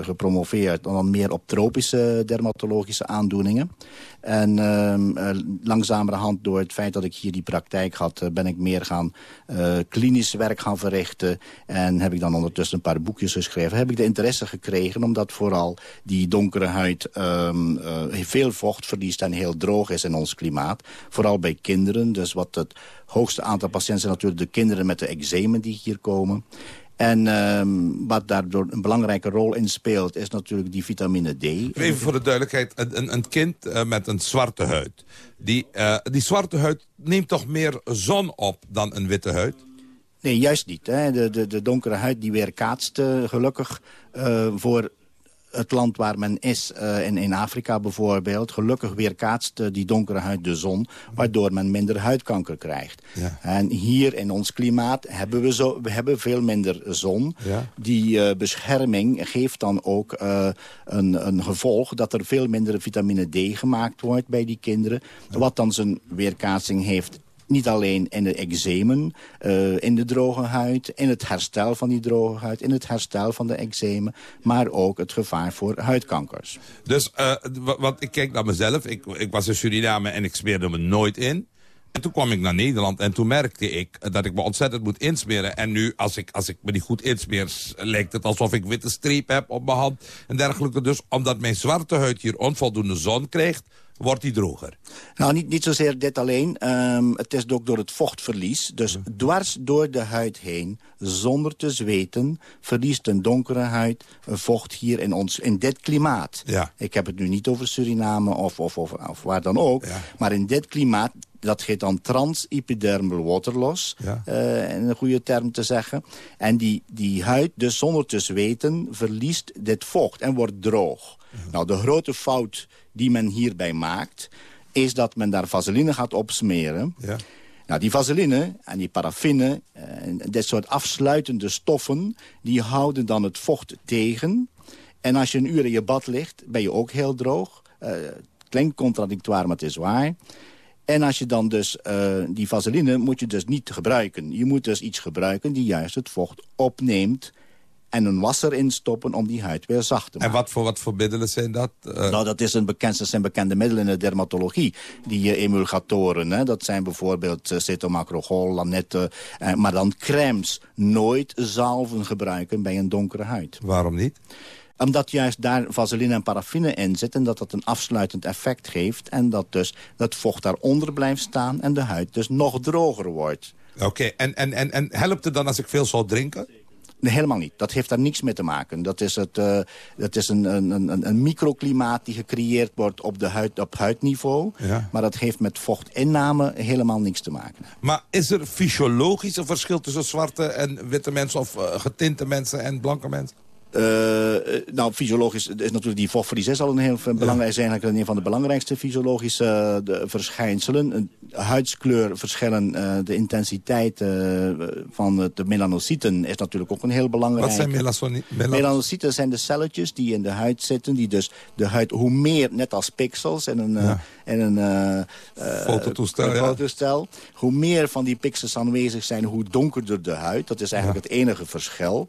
gepromoveerd... dan meer op tropische dermatologische aandoeningen. En uh, langzamerhand door het feit dat ik hier die praktijk had... ben ik meer gaan klinisch werk gaan verrichten. En heb ik dan ondertussen een paar boekjes geschreven. Heb ik de interesse gekregen omdat vooral die donkere huid... Um, veel vocht verliest en heel droog is in ons klimaat. Vooral bij kinderen. Dus wat het hoogste aantal patiënten zijn natuurlijk de kinderen met de eczemen die hier komen. En um, wat daardoor een belangrijke rol in speelt... is natuurlijk die vitamine D. Even voor de duidelijkheid. Een, een kind uh, met een zwarte huid. Die, uh, die zwarte huid neemt toch meer zon op dan een witte huid? Nee, juist niet. Hè. De, de, de donkere huid die weerkaatst uh, gelukkig voor het land waar men is, uh, in, in Afrika bijvoorbeeld... gelukkig weerkaatst uh, die donkere huid de zon... waardoor men minder huidkanker krijgt. Ja. En hier in ons klimaat hebben we, zo, we hebben veel minder zon. Ja. Die uh, bescherming geeft dan ook een, een gevolg... dat er veel minder vitamine D gemaakt wordt bij die kinderen. Wat dan zijn weerkaatsing heeft niet alleen in de eczemen, uh, in de droge huid... in het herstel van die droge huid, in het herstel van de eczemen... maar ook het gevaar voor huidkankers. Dus, uh, want ik kijk naar mezelf. Ik, ik was in Suriname en ik smeerde me nooit in. En toen kwam ik naar Nederland en toen merkte ik dat ik me ontzettend moet insmeren. En nu, als ik, als ik me niet goed insmeer, lijkt het alsof ik witte streep heb op mijn hand en dergelijke. Dus omdat mijn zwarte huid hier onvoldoende zon krijgt, wordt die droger? Nou, niet, niet zozeer dit alleen. Um, het is ook door het vochtverlies. Dus dwars door de huid heen, zonder te zweten... verliest een donkere huid vocht hier in, ons, in dit klimaat. Ja. Ik heb het nu niet over Suriname of, of, of, of waar dan ook. Ja. Maar in dit klimaat, dat heet dan trans-epidermal water loss, ja. uh, in een goede term te zeggen. En die, die huid, dus zonder te zweten, verliest dit vocht en wordt droog. Nou, de grote fout die men hierbij maakt... is dat men daar vaseline gaat opsmeren. Ja. Nou, die vaseline en die paraffine, en dit soort afsluitende stoffen... die houden dan het vocht tegen. En als je een uur in je bad ligt, ben je ook heel droog. Uh, klinkt contradictoir, maar het is waar. En als je dan dus uh, die vaseline moet je dus niet gebruiken. Je moet dus iets gebruiken die juist het vocht opneemt en een wasser instoppen om die huid weer zacht te maken. En wat voor, wat voor middelen zijn dat? Uh... Nou, dat is een bekend, zijn bekende middelen in de dermatologie. Die uh, emulgatoren, hè. dat zijn bijvoorbeeld uh, cetomacrogol, lanette... maar dan crèmes. Nooit zalven gebruiken bij een donkere huid. Waarom niet? Omdat juist daar vaseline en paraffine in zit... en dat dat een afsluitend effect geeft... en dat dus dat vocht daaronder blijft staan... en de huid dus nog droger wordt. Oké, en, en, en, en helpt het dan als ik veel zal drinken? Nee, helemaal niet. Dat heeft daar niks mee te maken. Dat is, het, uh, dat is een, een, een, een, microklimaat die gecreëerd wordt op, de huid, op huidniveau. Ja. Maar dat heeft met vochtinname helemaal niks te maken. Maar is er fysiologisch een verschil tussen zwarte en witte mensen... of uh, getinte mensen en blanke mensen? Uh, nou, fysiologisch is natuurlijk die is al een heel belangrijk, is eigenlijk een van de belangrijkste fysiologische uh, de verschijnselen. Huidskleurverschillen, de intensiteit van de melanocyten is natuurlijk ook een heel belangrijk. Wat zijn melanocyten? Melanocyten zijn de celletjes die in de huid zitten, die dus de huid hoe meer, net als pixels en een, ja. en een fototoestel, ja. fotostel, hoe meer van die pixels aanwezig zijn, hoe donkerder de huid. Dat is eigenlijk ja. het enige verschil.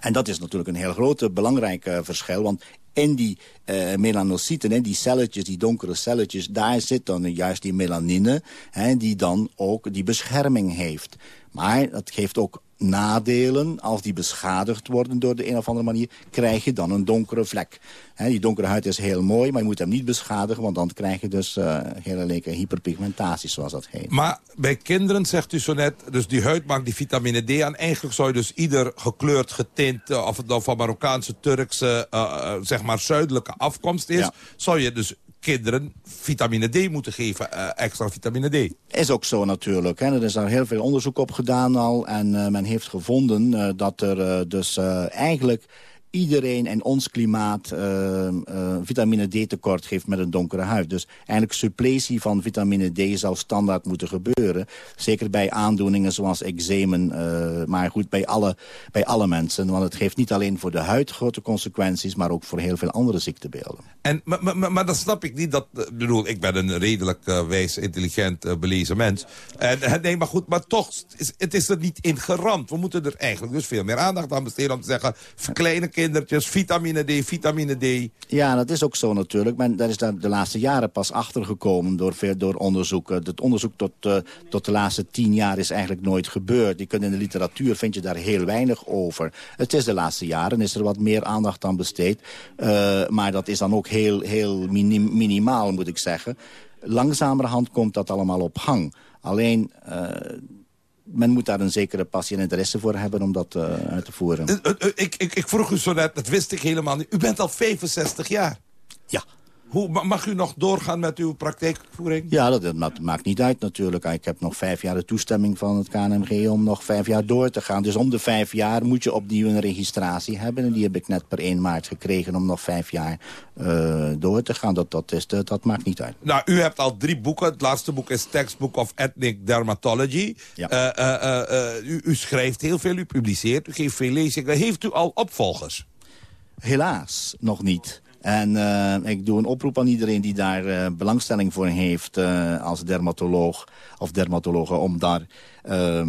En dat is natuurlijk een heel groot belangrijk uh, verschil. Want in die uh, melanocyten, hè, die celletjes, die donkere celletjes... daar zit dan juist die melanine, hè, die dan ook die bescherming heeft. Maar dat geeft ook nadelen. Als die beschadigd worden door de een of andere manier... krijg je dan een donkere vlek. He, die donkere huid is heel mooi, maar je moet hem niet beschadigen... want dan krijg je dus uh, hele leke hyperpigmentatie, zoals dat heet. Maar bij kinderen, zegt u zo net... dus die huid maakt die vitamine D aan. Eigenlijk zou je dus ieder gekleurd, getint... Uh, of het dan van Marokkaanse, Turkse, uh, zeg maar zuidelijke afkomst is... Ja. zou je dus kinderen vitamine D moeten geven, uh, extra vitamine D. Is ook zo natuurlijk. Hè. Er is daar heel veel onderzoek op gedaan al. En uh, men heeft gevonden uh, dat er dus eigenlijk iedereen in ons klimaat uh, vitamine D tekort geeft met een donkere huid. Dus eigenlijk suppletie van vitamine D zou standaard moeten gebeuren. Zeker bij aandoeningen zoals eczemen, uh, maar goed bij alle, bij alle mensen. Want het geeft niet alleen voor de huid grote consequenties, maar ook voor heel veel andere ziektebeelden. En, maar, maar, maar dan snap ik niet dat... Bedoel, ik ben een redelijk wijs, intelligent, belezen mens. En, nee, maar goed, maar toch, het is er niet in geramd. We moeten er eigenlijk dus veel meer aandacht aan besteden om te zeggen... kleine vitamine D, vitamine D. Ja, dat is ook zo natuurlijk. Maar daar is daar de laatste jaren pas achter gekomen door, door onderzoeken. Het onderzoek tot, uh, tot de laatste tien jaar is eigenlijk nooit gebeurd. Je kunt in de literatuur vind je daar heel weinig over. Het is de laatste jaren, is er wat meer aandacht aan besteed. Uh, maar dat is dan ook heel, heel minim, minimaal, moet ik zeggen. Langzamerhand komt dat allemaal op gang. Alleen... Uh, men moet daar een zekere passie en interesse voor hebben om dat uh, uit te voeren. Uh, uh, ik, ik, ik, vroeg u zo net, dat wist ik helemaal niet. U bent al 65 jaar. Ja. Hoe, mag u nog doorgaan met uw praktijkvoering? Ja, dat, dat, maakt niet uit natuurlijk. Ik heb nog vijf jaar de toestemming van het KNMG om nog vijf jaar door te gaan. Dus om de vijf jaar moet je opnieuw een registratie hebben. En die heb ik net per 1 maart gekregen om nog vijf jaar uh, door te gaan. Dat, dat, is de, dat maakt niet uit. Nou, u hebt al drie boeken. Het laatste boek is Textbook of Ethnic Dermatology. Ja. Uh, uh, u, u schrijft heel veel, u publiceert, u geeft veel lezingen. Heeft u al opvolgers? Helaas, nog niet. En uh, ik doe een oproep aan iedereen die daar uh, belangstelling voor heeft... Uh, als dermatoloog of dermatologe... om daar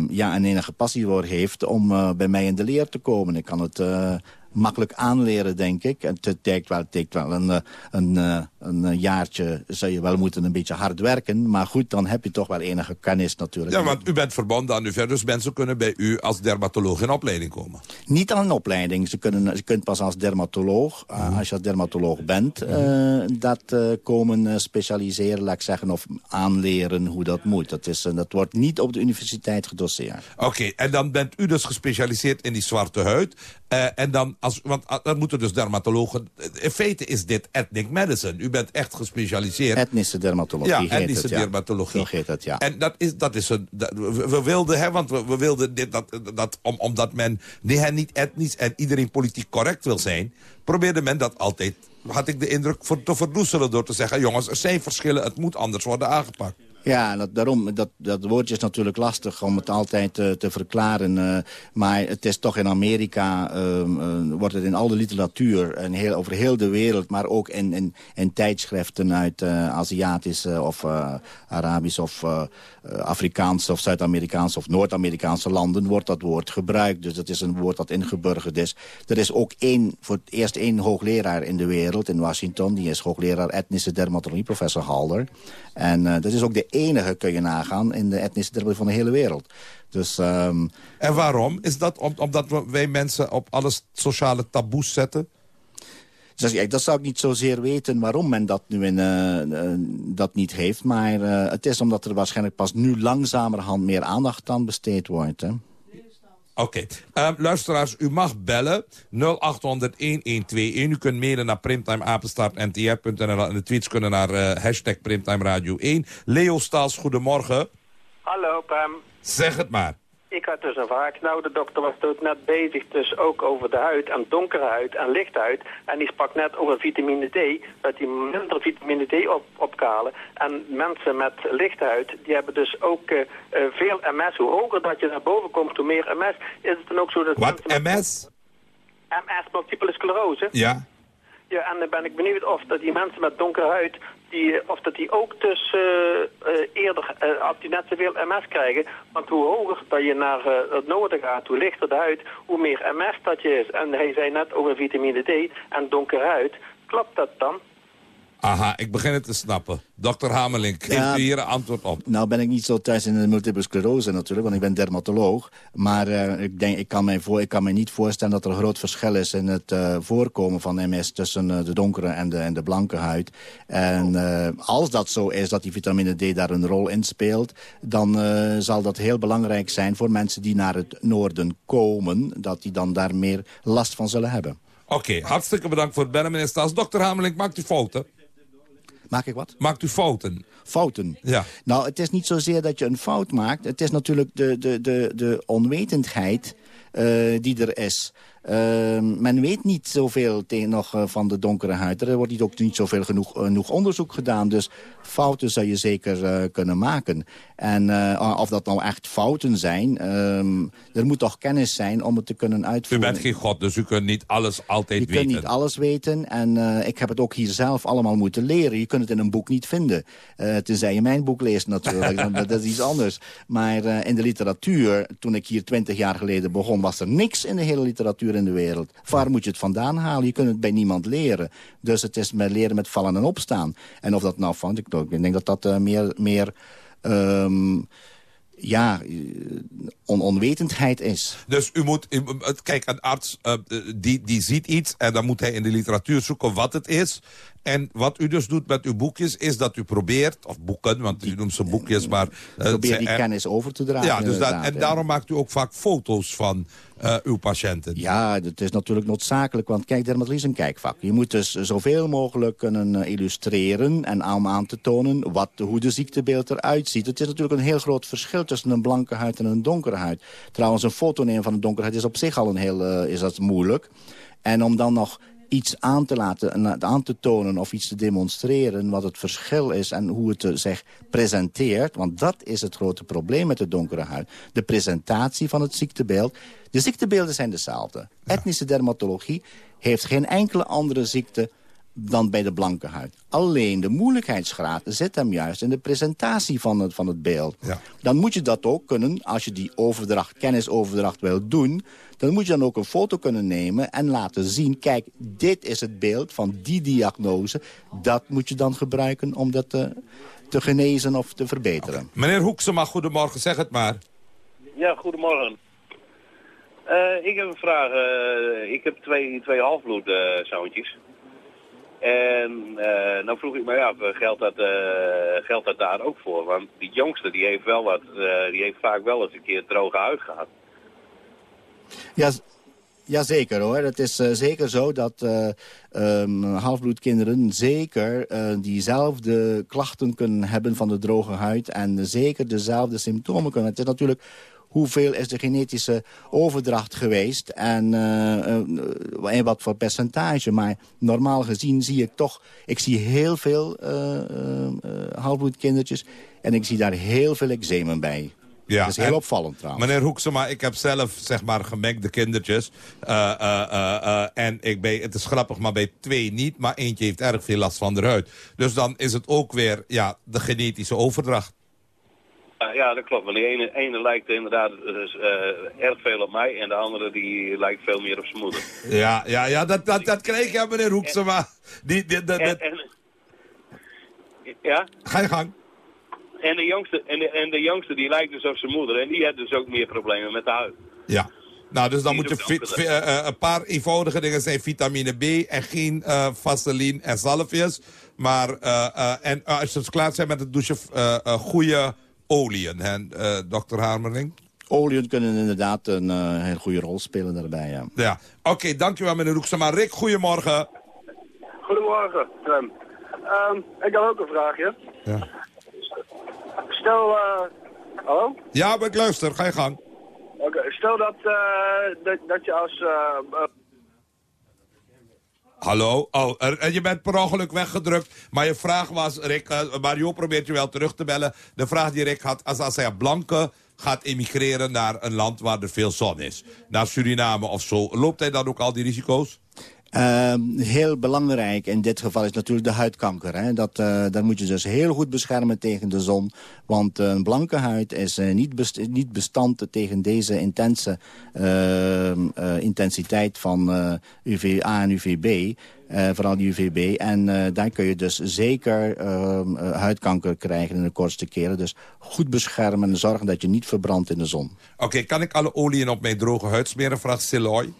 ja, een enige passie voor heeft om bij mij in de leer te komen. Ik kan het makkelijk aanleren, denk ik. En het tekent wel, het wel een, een, een jaartje, zou je wel moeten een beetje hard werken. Maar goed, dan heb je toch wel enige kennis natuurlijk. Ja, want u bent verbonden aan UVer, dus mensen kunnen bij u als dermatoloog in opleiding komen. Niet aan een opleiding. Ze, kunnen, ze kunt pas als dermatoloog, uh, als je als dermatoloog bent, uh, dat uh, komen specialiseren, laat ik zeggen, of aanleren hoe dat moet. Dat, is, dat wordt niet op de universiteit gedoseerd. Oké, okay, en dan bent u dus gespecialiseerd in die zwarte huid. en dan, als, want dan moeten dus dermatologen... In feite is dit ethnic medicine. U bent echt gespecialiseerd. Etnische dermatologie ja, etnische het, dermatologie. Ja. Heet het, ja. En dat is, dat is een... Dat, we, we, wilden, hè, want we, we wilden dit, dat, dat, om, omdat men nee, niet etnisch en iedereen politiek correct wil zijn... probeerde men dat altijd, had ik de indruk, voor, te verdoezelen door te zeggen... jongens, er zijn verschillen, het moet anders worden aangepakt. Ja, dat, daarom, dat, dat woordje is natuurlijk lastig om het altijd uh, te verklaren. Uh, maar het is toch in Amerika, uh, wordt het in al de literatuur... En heel, over heel de wereld, maar ook in, in, in tijdschriften uit Aziatische of Arabische of Afrikaanse of Zuid-Amerikaanse of Noord-Amerikaanse landen... wordt dat woord gebruikt. Dus dat is een woord dat ingeburgerd is. Er is ook één, voor het eerst één hoogleraar in de wereld in Washington. Die is hoogleraar etnische dermatologie, professor Halder. En dat is ook de enige, kun je nagaan, in de etnische dermatologie van de hele wereld. Dus, um... En waarom? Is dat om, omdat wij mensen op alles sociale taboes zetten? Dus ja, dat zou ik niet zozeer weten waarom men dat nu in, uh, uh, dat niet heeft. Maar uh, het is omdat er waarschijnlijk pas nu langzamerhand meer aandacht aan besteed wordt. Hè? Oké. Okay. Um, luisteraars, u mag bellen 0800-1121. U kunt mailen naar primtimeapenstaartntr.nl en de tweets kunnen naar uh, hashtag Primtime Radio 1. Leo Staals, goedemorgen. Hallo, Pam. Zeg het maar. Ik had dus een vraag. Nou, de dokter was toen net bezig dus ook over de huid en donkere huid en lichte huid. En die sprak net over vitamine D, dat die minder vitamine D op, opkalen. En mensen met lichte huid, die hebben dus ook uh, uh, veel MS. Hoe hoger dat je naar boven komt, hoe meer MS. Is het dan ook zo dat Wat, MS? MS, multiple sclerose. Ja. Ja, en dan ben ik benieuwd of dat die mensen met donkere huid, die, of dat die ook dus uh, uh, eerder, uh, die net zoveel MS krijgen. Want hoe hoger dat je naar het noorden gaat, hoe lichter de huid, hoe meer MS dat je is. En hij zei net over vitamine D en donkere huid. Klopt dat dan? Aha, ik begin het te snappen. Dokter Hamelink, geef ja, u hier een antwoord op. Nou ben ik niet zo thuis in de multiple sclerose natuurlijk, want ik ben dermatoloog. Maar uh, ik, denk, ik, kan mij voor, ik kan me niet voorstellen dat er een groot verschil is... in het uh, voorkomen van MS tussen uh, de donkere en de, en de blanke huid. En als dat zo is, dat die vitamine D daar een rol in speelt... dan zal dat heel belangrijk zijn voor mensen die naar het noorden komen... dat die dan daar meer last van zullen hebben. Oké, okay, hartstikke bedankt voor het bellen, meneer Staes. Dokter Hamelink, maakt u fouten? Maak ik wat? Maakt u fouten? Fouten? Ja. Nou, het is niet zozeer dat je een fout maakt. Het is natuurlijk de, de, de, de onwetendheid uh, die er is. Ehm, men weet niet zoveel tegen, nog eh, van de donkere huid. Er wordt niet, ook niet zoveel genoeg, genoeg onderzoek gedaan. Dus fouten zou je zeker eh, kunnen maken. En of dat nou echt fouten zijn... ehm, er moet toch kennis zijn om het te kunnen U uitvoeren. bent geen god, dus u kunt niet alles altijd Je weten. kunt niet alles weten en eh, ik heb het ook hier zelf allemaal moeten leren. Je kunt het in een boek niet vinden. Eh tenzij je mijn boek leest natuurlijk, [laughs] dat is iets anders. Maar eh, in de literatuur, toen ik hier twintig jaar geleden begon... was er niks in de hele literatuur in de wereld. Waar moet je het vandaan halen? Je kunt het bij niemand leren. Dus het is met leren met vallen en opstaan. En of dat nou van, ik, ik denk dat dat eh, meer... meer ehm, ja, eh, on onwetendheid is. Dus u moet, u- kijk, een arts uh, die, die ziet iets en dan moet hij in de literatuur zoeken wat het is. En wat u dus doet met uw boekjes is dat u probeert, of boeken, want u noemt ze boekjes, maar... uh, Probeer die en- kennis over te dragen. Ja, dus dat, en ja. daarom maakt u ook vaak foto's van uh, uw patiënten. Ja, dat is natuurlijk noodzakelijk, want kijk, dermatologie is een kijkvak. Je moet dus zoveel mogelijk kunnen eh, illustreren en aan, aan te tonen wat, hoe de ziektebeeld eruit ziet. Het is natuurlijk een heel groot verschil tussen een blanke huid en een donkere huid. Trouwens, een foto nemen van een donkere huid is op zich al een heel eh, is dat moeilijk. En om dan nog iets aan te laten, en aan te tonen of iets te demonstreren... wat het verschil is en hoe het eh, zich presenteert. Want dat is het grote probleem met de donkere huid. De presentatie van het ziektebeeld. De ziektebeelden zijn dezelfde. Etnische dermatologie heeft geen enkele andere ziekte dan bij de blanke huid. Alleen de moeilijkheidsgraad zit hem juist in de presentatie van het, van het beeld. Dan moet je dat ook kunnen, als je die overdracht, kennisoverdracht wil doen... dan moet je dan ook een foto kunnen nemen en laten zien... kijk, dit is het beeld van die diagnose. Dat moet je dan gebruiken om dat te, te genezen of te verbeteren. Meneer Hoeksema, goedemorgen, zeg het maar. Ja, goedemorgen. Eh, ik heb een vraag. Eh, ik heb twee, twee halfbloedzoontjes. En eh, nou vroeg ik me af, eh, geldt dat, eh, geldt dat daar ook voor? Want die jongste die heeft, wel wat, die heeft vaak wel eens een keer droge huid gehad. Ja, z- ja zeker hoor. Het is zeker zo dat eh, ehm, halfbloedkinderen zeker diezelfde klachten kunnen hebben van de droge huid. En zeker dezelfde symptomen kunnen. Het is natuurlijk hoeveel is de genetische overdracht geweest en en wat voor percentage. Maar normaal gezien zie ik toch, ik zie heel veel eh, halfbloedkindertjes en ik zie daar heel veel eczemen bij. Ja, dat is heel en- opvallend trouwens. Meneer Hoeksema, ik heb zelf zeg maar gemengde kindertjes. En ik ben, het is grappig, maar bij twee niet. Maar eentje heeft erg veel last van de huid. Dus dan is het ook weer ja, de genetische overdracht. Ja, dat klopt. Want die ene, ene lijkt inderdaad dus, eh, erg veel op mij en de andere die lijkt veel meer op zijn moeder. Ja, ja, ja dat, dat, dat kreeg je, meneer Hoeksema. Die, die, die- die- En, en, ja? Ga je gang. En de, jongste, en, de, en de jongste die lijkt dus op zijn moeder en die heeft dus ook meer problemen met de huid. Ja. Nou, dus dan Die moet je eh, eh, een paar eenvoudige dingen zijn vitamine B en geen eh vaseline en zalfjes. Maar en als je dus klaar bent met het douchen, goede oliën, hè, eh, dokter Hamerling. Oliën kunnen inderdaad een eh, heel goede rol spelen daarbij, ja. Ja, oké, dankjewel meneer Hoeksema. Rick, goedemorgen. Goedemorgen, Rem. Ehm, ik had ook een vraagje. Ja. Stel, eh, hallo? Ja, maar ik luister, ga je gang. Oké, stel dat, eh, dat, dat je als... Hallo? Oh, er- je bent per ongeluk weggedrukt. Maar je vraag was, Rick, eh, Mario probeert je wel terug te bellen. De vraag die Rick had, als, als hij blanke gaat emigreren naar een land waar er veel zon is. Naar Suriname of zo. Loopt hij dan ook al die risico's? Ehm, heel belangrijk in dit geval is natuurlijk de huidkanker. Hè. Dat, daar moet je dus heel goed beschermen tegen de zon. Want een blanke huid is eh, niet, niet bestand tegen deze intense ehm, eh, intensiteit van UVA en UVB. vooral die UVB. En daar kun je dus zeker ehm, eh, huidkanker krijgen in de kortste keren. Dus goed beschermen en zorgen dat je niet verbrandt in de zon. Oké, kan ik alle oliën op mijn droge huid smeren? Vraagt Siloy.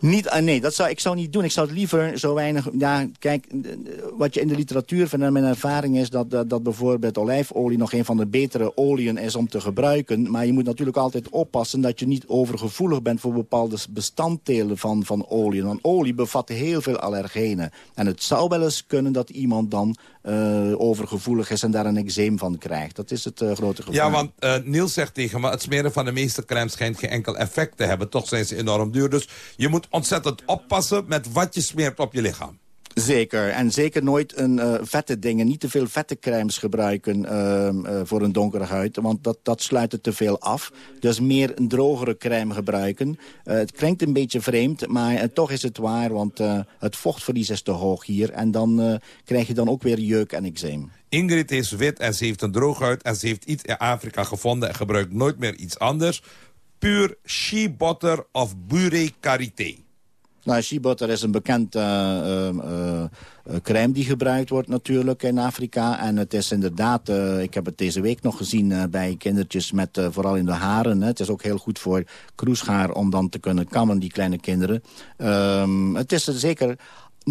Niet, ah, nee, dat zou ik zou niet doen. Ik zou het liever zo weinig... Ja, kijk, eh, wat je in de literatuur vindt en mijn ervaring is... Dat, dat, dat bijvoorbeeld olijfolie nog een van de betere oliën is om te gebruiken. Maar je moet natuurlijk altijd oppassen dat je niet overgevoelig bent... voor bepaalde bestanddelen van, van olie. Want olie bevat heel veel allergenen. En het zou wel eens kunnen dat iemand dan uh, overgevoelig is en daar een eczeem van krijgt. Dat is het uh, grote gevaar. Ja, want uh, Niels zegt tegen me... het smeren van de meeste crèmes schijnt geen enkel effect te hebben. Toch zijn ze enorm duur. Dus je moet ontzettend oppassen met wat je smeert op je lichaam. Zeker. En zeker nooit een uh, vette dingen. Niet te veel vette crèmes gebruiken uh, uh, voor een donkere huid. Want dat, dat sluit het te veel af. Dus meer een drogere crème gebruiken. het klinkt een beetje vreemd, maar toch is het waar. Want het vochtverlies is te hoog hier. En dan krijg je dan ook weer jeuk en eczeem. Ingrid is wit en ze heeft een drooghuid. En ze heeft iets in Afrika gevonden en gebruikt nooit meer iets anders. Puur shea butter of bure karité. Nou, is een bekend uh, crème die gebruikt wordt natuurlijk in Afrika. En het is inderdaad, ik heb het deze week nog gezien bij kindertjes met vooral in de haren. Hè. Het is ook heel goed voor kroeshaar om dan te kunnen kammen, die kleine kinderen. Ehm, het is er zeker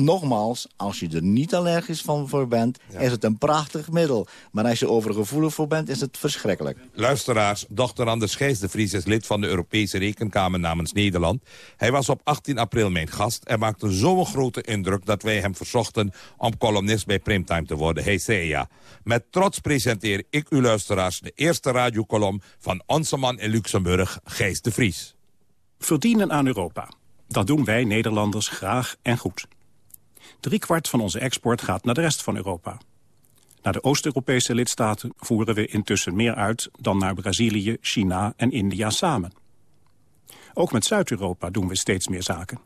nogmaals, als je er niet allergisch van voor bent... is het een prachtig middel. Maar als je overgevoelig voor bent, is het verschrikkelijk. Luisteraars, dokter Anders Gijs de Vries is lid van de Europese Rekenkamer namens Nederland. Hij was op 18 april mijn gast en maakte zo'n grote indruk... dat wij hem verzochten om columnist bij Primetime te worden. Hij zei ja. Met trots presenteer ik u luisteraars de eerste radiocolumn... van onze man in Luxemburg, Gijs de Vries. Verdienen aan Europa. Dat doen wij Nederlanders graag en goed. Driekwart van onze export gaat naar de rest van Europa. Naar de Oost-Europese lidstaten voeren we intussen meer uit... dan naar Brazilië, China en India samen. Ook met Zuid-Europa doen we steeds meer zaken.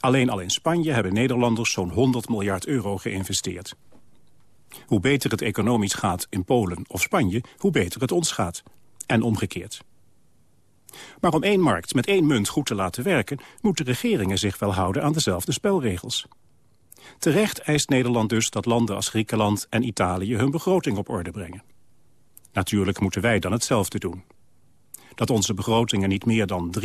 Alleen al in Spanje hebben Nederlanders zo'n 100 miljard euro geïnvesteerd. Hoe beter het economisch gaat in Polen of Spanje, hoe beter het ons gaat. En omgekeerd. Maar om één markt met één munt goed te laten werken... moeten regeringen zich wel houden aan dezelfde spelregels. Terecht eist Nederland dus dat landen als Griekenland en Italië hun begroting op orde brengen. Natuurlijk moeten wij dan hetzelfde doen. Dat onze begrotingen niet meer dan 3%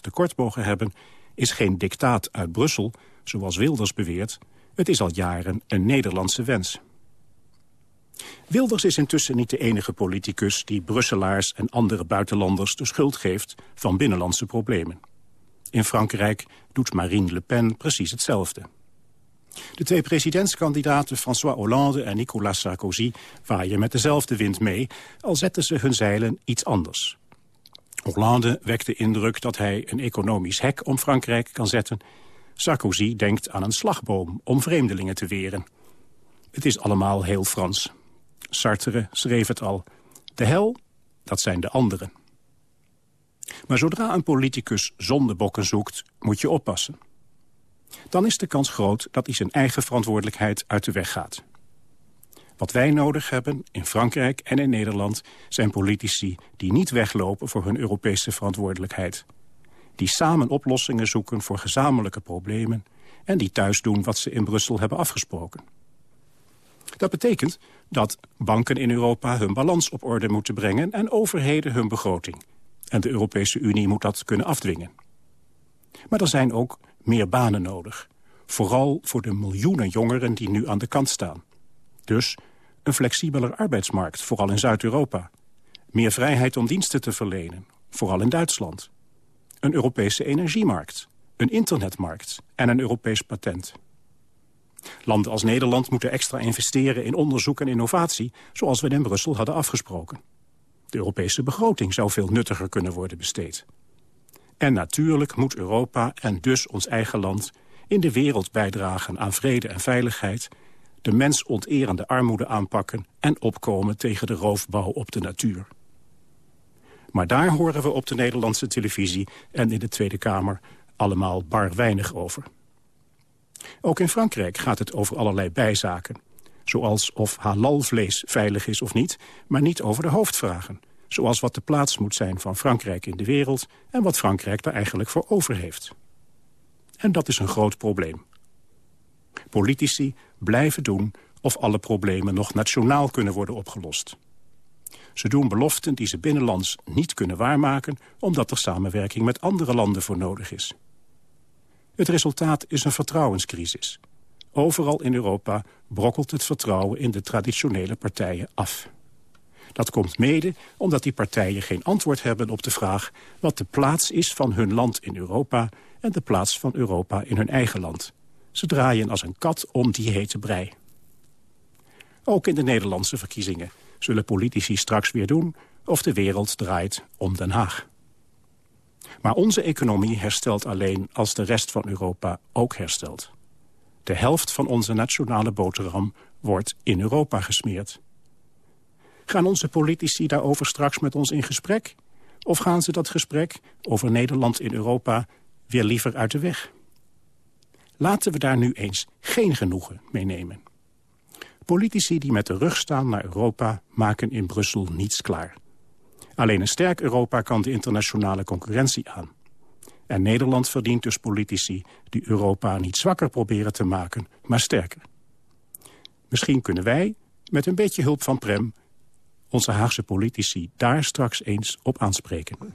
tekort mogen hebben... is geen dictaat uit Brussel, zoals Wilders beweert. Het is al jaren een Nederlandse wens. Wilders is intussen niet de enige politicus die Brusselaars en andere buitenlanders de schuld geeft van binnenlandse problemen. In Frankrijk doet Marine Le Pen precies hetzelfde. De twee presidentskandidaten François Hollande en Nicolas Sarkozy waaien met dezelfde wind mee, al zetten ze hun zeilen iets anders. Hollande wekt de indruk dat hij een economisch hek om Frankrijk kan zetten. Sarkozy denkt aan een slagboom om vreemdelingen te weren. Het is allemaal heel Frans. Sartre schreef het al. De hel, dat zijn de anderen. Maar zodra een politicus zondebokken zoekt, moet je oppassen dan is de kans groot dat hij zijn eigen verantwoordelijkheid uit de weg gaat. Wat wij nodig hebben in Frankrijk en in Nederland zijn politici die niet weglopen voor hun Europese verantwoordelijkheid. Die samen oplossingen zoeken voor gezamenlijke problemen en die thuis doen wat ze in Brussel hebben afgesproken. Dat betekent dat banken in Europa hun balans op orde moeten brengen en overheden hun begroting. En de Europese Unie moet dat kunnen afdwingen. Maar er zijn ook meer banen nodig. Vooral voor de miljoenen jongeren die nu aan de kant staan. Dus een flexibeler arbeidsmarkt, vooral in Zuid-Europa. Meer vrijheid om diensten te verlenen, vooral in Duitsland. Een Europese energiemarkt, een internetmarkt en een Europees patent. Landen als Nederland moeten extra investeren in onderzoek en innovatie... zoals we in Brussel hadden afgesproken. De Europese begroting zou veel nuttiger kunnen worden besteed. En natuurlijk moet Europa en dus ons eigen land in de wereld bijdragen aan vrede en veiligheid, de mens onterende armoede aanpakken en opkomen tegen de roofbouw op de natuur. Maar daar horen we op de Nederlandse televisie en in de Tweede Kamer allemaal bar weinig over. Ook in Frankrijk gaat het over allerlei bijzaken. Zoals of halalvlees veilig is of niet, maar niet over de hoofdvragen. Zoals wat de plaats moet zijn van Frankrijk in de wereld... en wat Frankrijk daar eigenlijk voor over heeft. En dat is een groot probleem. Politici blijven doen of alle problemen nog nationaal kunnen worden opgelost. Ze doen beloften die ze binnenlands niet kunnen waarmaken... omdat er samenwerking met andere landen voor nodig is. Het resultaat is een vertrouwenscrisis. Overal in Europa brokkelt het vertrouwen in de traditionele partijen af. Dat komt mede omdat die partijen geen antwoord hebben op de vraag... wat de plaats is van hun land in Europa en de plaats van Europa in hun eigen land. Ze draaien als een kat om die hete brei. Ook in de Nederlandse verkiezingen zullen politici straks weer doen... of de wereld draait om Den Haag. Maar onze economie herstelt alleen als de rest van Europa ook herstelt. De helft van onze nationale boterham wordt in Europa gesmeerd. Gaan onze politici daarover straks met ons in gesprek? Of gaan ze dat gesprek over Nederland in Europa weer liever uit de weg? Laten we daar nu eens geen genoegen mee nemen. Politici die met de rug staan naar Europa maken in Brussel niets klaar. Alleen een sterk Europa kan de internationale concurrentie aan. En Nederland verdient dus politici die Europa niet zwakker proberen te maken, maar sterker. Misschien kunnen wij, met een beetje hulp van Prem onze Haagse politici daar straks eens op aanspreken. [laughs]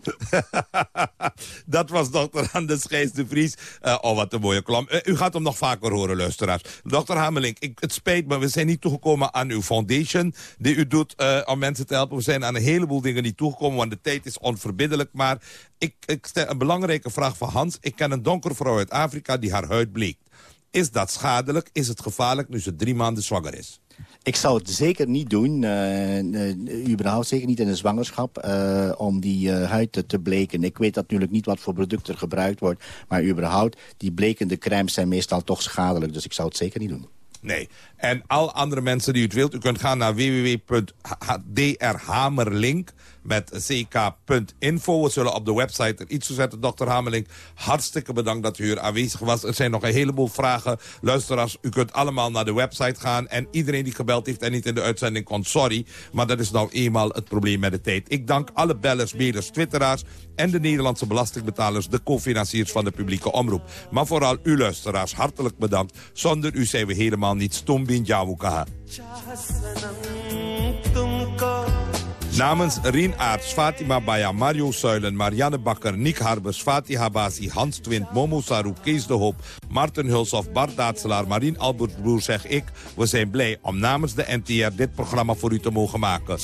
Dat was dokter Anders Gijs de Vries. Uh, oh, wat een mooie klam. Uh, u gaat hem nog vaker horen, luisteraars. Dokter Hamelink, ik, het spijt me, we zijn niet toegekomen aan uw foundation... die u doet uh, om mensen te helpen. We zijn aan een heleboel dingen niet toegekomen... want de tijd is onverbiddelijk. Maar ik, ik stel een belangrijke vraag voor Hans. Ik ken een donkere vrouw uit Afrika die haar huid bleekt. Is dat schadelijk? Is het gevaarlijk nu ze drie maanden zwanger is? Ik zou het zeker niet doen, uh, überhaupt zeker niet in een zwangerschap, uh, om die huid te, bleken. Ik weet natuurlijk niet wat voor product er gebruikt wordt, maar überhaupt, die blekende crèmes zijn meestal toch schadelijk, dus ik zou het zeker niet doen. Nee. En al andere mensen die het wilt, u kunt gaan naar www.drhamerlink met ck.info. We zullen op de website er iets zetten. Dr. Hameling, hartstikke bedankt dat u hier aanwezig was. Er zijn nog een heleboel vragen. Luisteraars, u kunt allemaal naar de website gaan. En iedereen die gebeld heeft en niet in de uitzending kon, sorry. Maar dat is nou eenmaal het probleem met de tijd. Ik dank alle bellers, mailers, twitteraars en de Nederlandse belastingbetalers, de co-financiers van de publieke omroep. Maar vooral u luisteraars, hartelijk bedankt. Zonder u zijn we helemaal niet stombin jawukaha. Namens Rien Aarts, Fatima Baya, Mario Suilen, Marianne Bakker, Nick Harbers, Fatih Habasi, Hans Twint, Momo Saru, Kees de Hoop, Martin Hulshoff, Bart Daatselaar, Marien Albert Broer zeg ik... we zijn blij om namens de NTR dit programma voor u te mogen maken.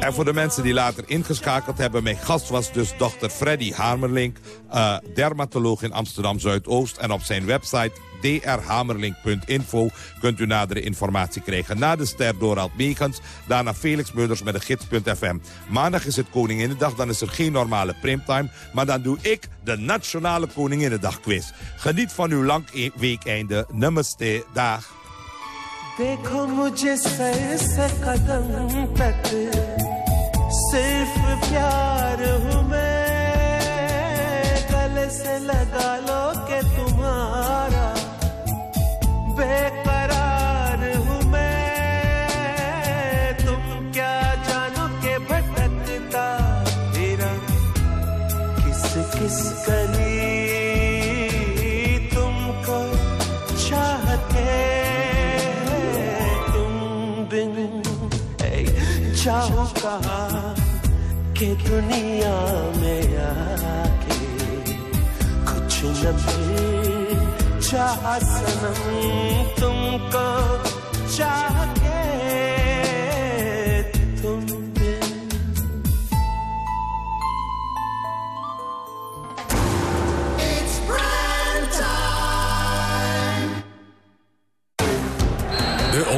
En voor de mensen die later ingeschakeld hebben... mijn gast was dus dochter Freddy Hamerlink, uh, dermatoloog in Amsterdam-Zuidoost... en op zijn website drhamerlink.info kunt u nadere informatie krijgen. Na de ster Dorald Megens, daarna Felix Meurders met de gids.fm. Maandag is het Koninginnedag, dan is er geen normale primetime... maar dan doe ik de Nationale Koninginnedag quiz. Geniet van uw lang e- weekeinde. Namaste, dag. देखो मुझे सर से कदम तक सिर्फ प्यार हूँ मैं गले से लगा लो के तुम्हारा हूँ मैं। तुम क्या जानो के तेरा किस किस तुमको चाहते तुम कहा के दुनिया में आके कुछ न मिले पूछा सनम तुमको चाहता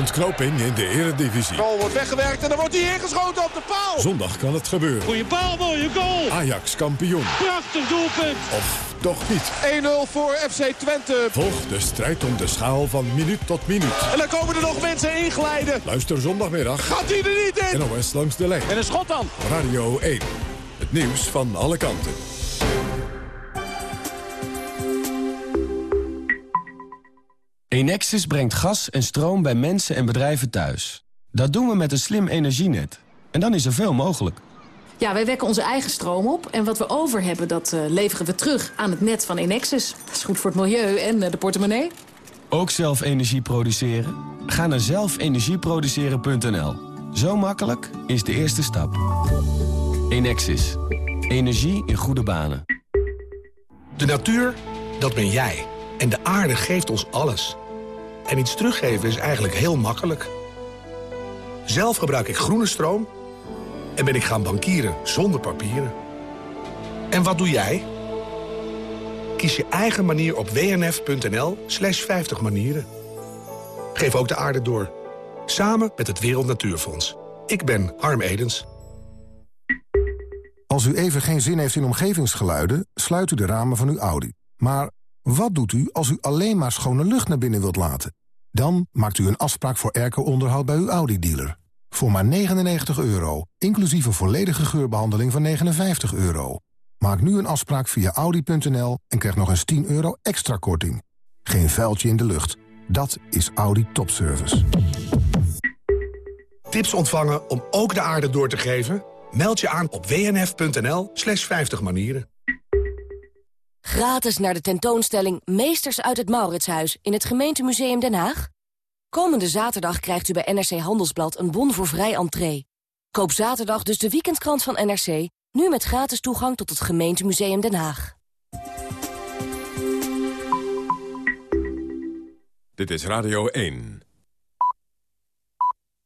ontknoping in de eredivisie. De bal wordt weggewerkt en dan wordt hij ingeschoten op de paal. Zondag kan het gebeuren. Goeie paal, mooie goal. Ajax kampioen. Prachtig doelpunt. Of toch niet. 1-0 voor FC Twente. Volg de strijd om de schaal van minuut tot minuut. En dan komen er nog mensen inglijden. Luister zondagmiddag. Gaat hij er niet in? NOS langs de lijn. En een schot dan. Radio 1. Het nieuws van alle kanten. Enexis brengt gas en stroom bij mensen en bedrijven thuis. Dat doen we met een slim energienet. En dan is er veel mogelijk. Ja, wij wekken onze eigen stroom op. En wat we over hebben, dat uh, leveren we terug aan het net van Enexis. Dat is goed voor het milieu en uh, de portemonnee. Ook zelf energie produceren? Ga naar zelfenergieproduceren.nl. Zo makkelijk is de eerste stap. Enexis. Energie in goede banen. De natuur, dat ben jij. En de aarde geeft ons alles. En iets teruggeven is eigenlijk heel makkelijk. Zelf gebruik ik groene stroom en ben ik gaan bankieren zonder papieren. En wat doe jij? Kies je eigen manier op wnf.nl slash 50 manieren. Geef ook de aarde door. Samen met het Wereld Natuurfonds. Ik ben Harm Edens. Als u even geen zin heeft in omgevingsgeluiden, sluit u de ramen van uw Audi. Maar wat doet u als u alleen maar schone lucht naar binnen wilt laten? Dan maakt u een afspraak voor airco-onderhoud bij uw Audi-dealer. Voor maar 99 euro, inclusief een volledige geurbehandeling van 59 euro. Maak nu een afspraak via audi.nl en krijg nog eens 10 euro extra korting. Geen vuiltje in de lucht. Dat is Audi Topservice. Tips ontvangen om ook de aarde door te geven? Meld je aan op wnf.nl slash 50 manieren. Gratis naar de tentoonstelling Meesters uit het Mauritshuis in het gemeentemuseum Den Haag? Komende zaterdag krijgt u bij NRC Handelsblad een bon voor vrij entree. Koop zaterdag dus de weekendkrant van NRC, nu met gratis toegang tot het gemeentemuseum Den Haag. Dit is Radio 1.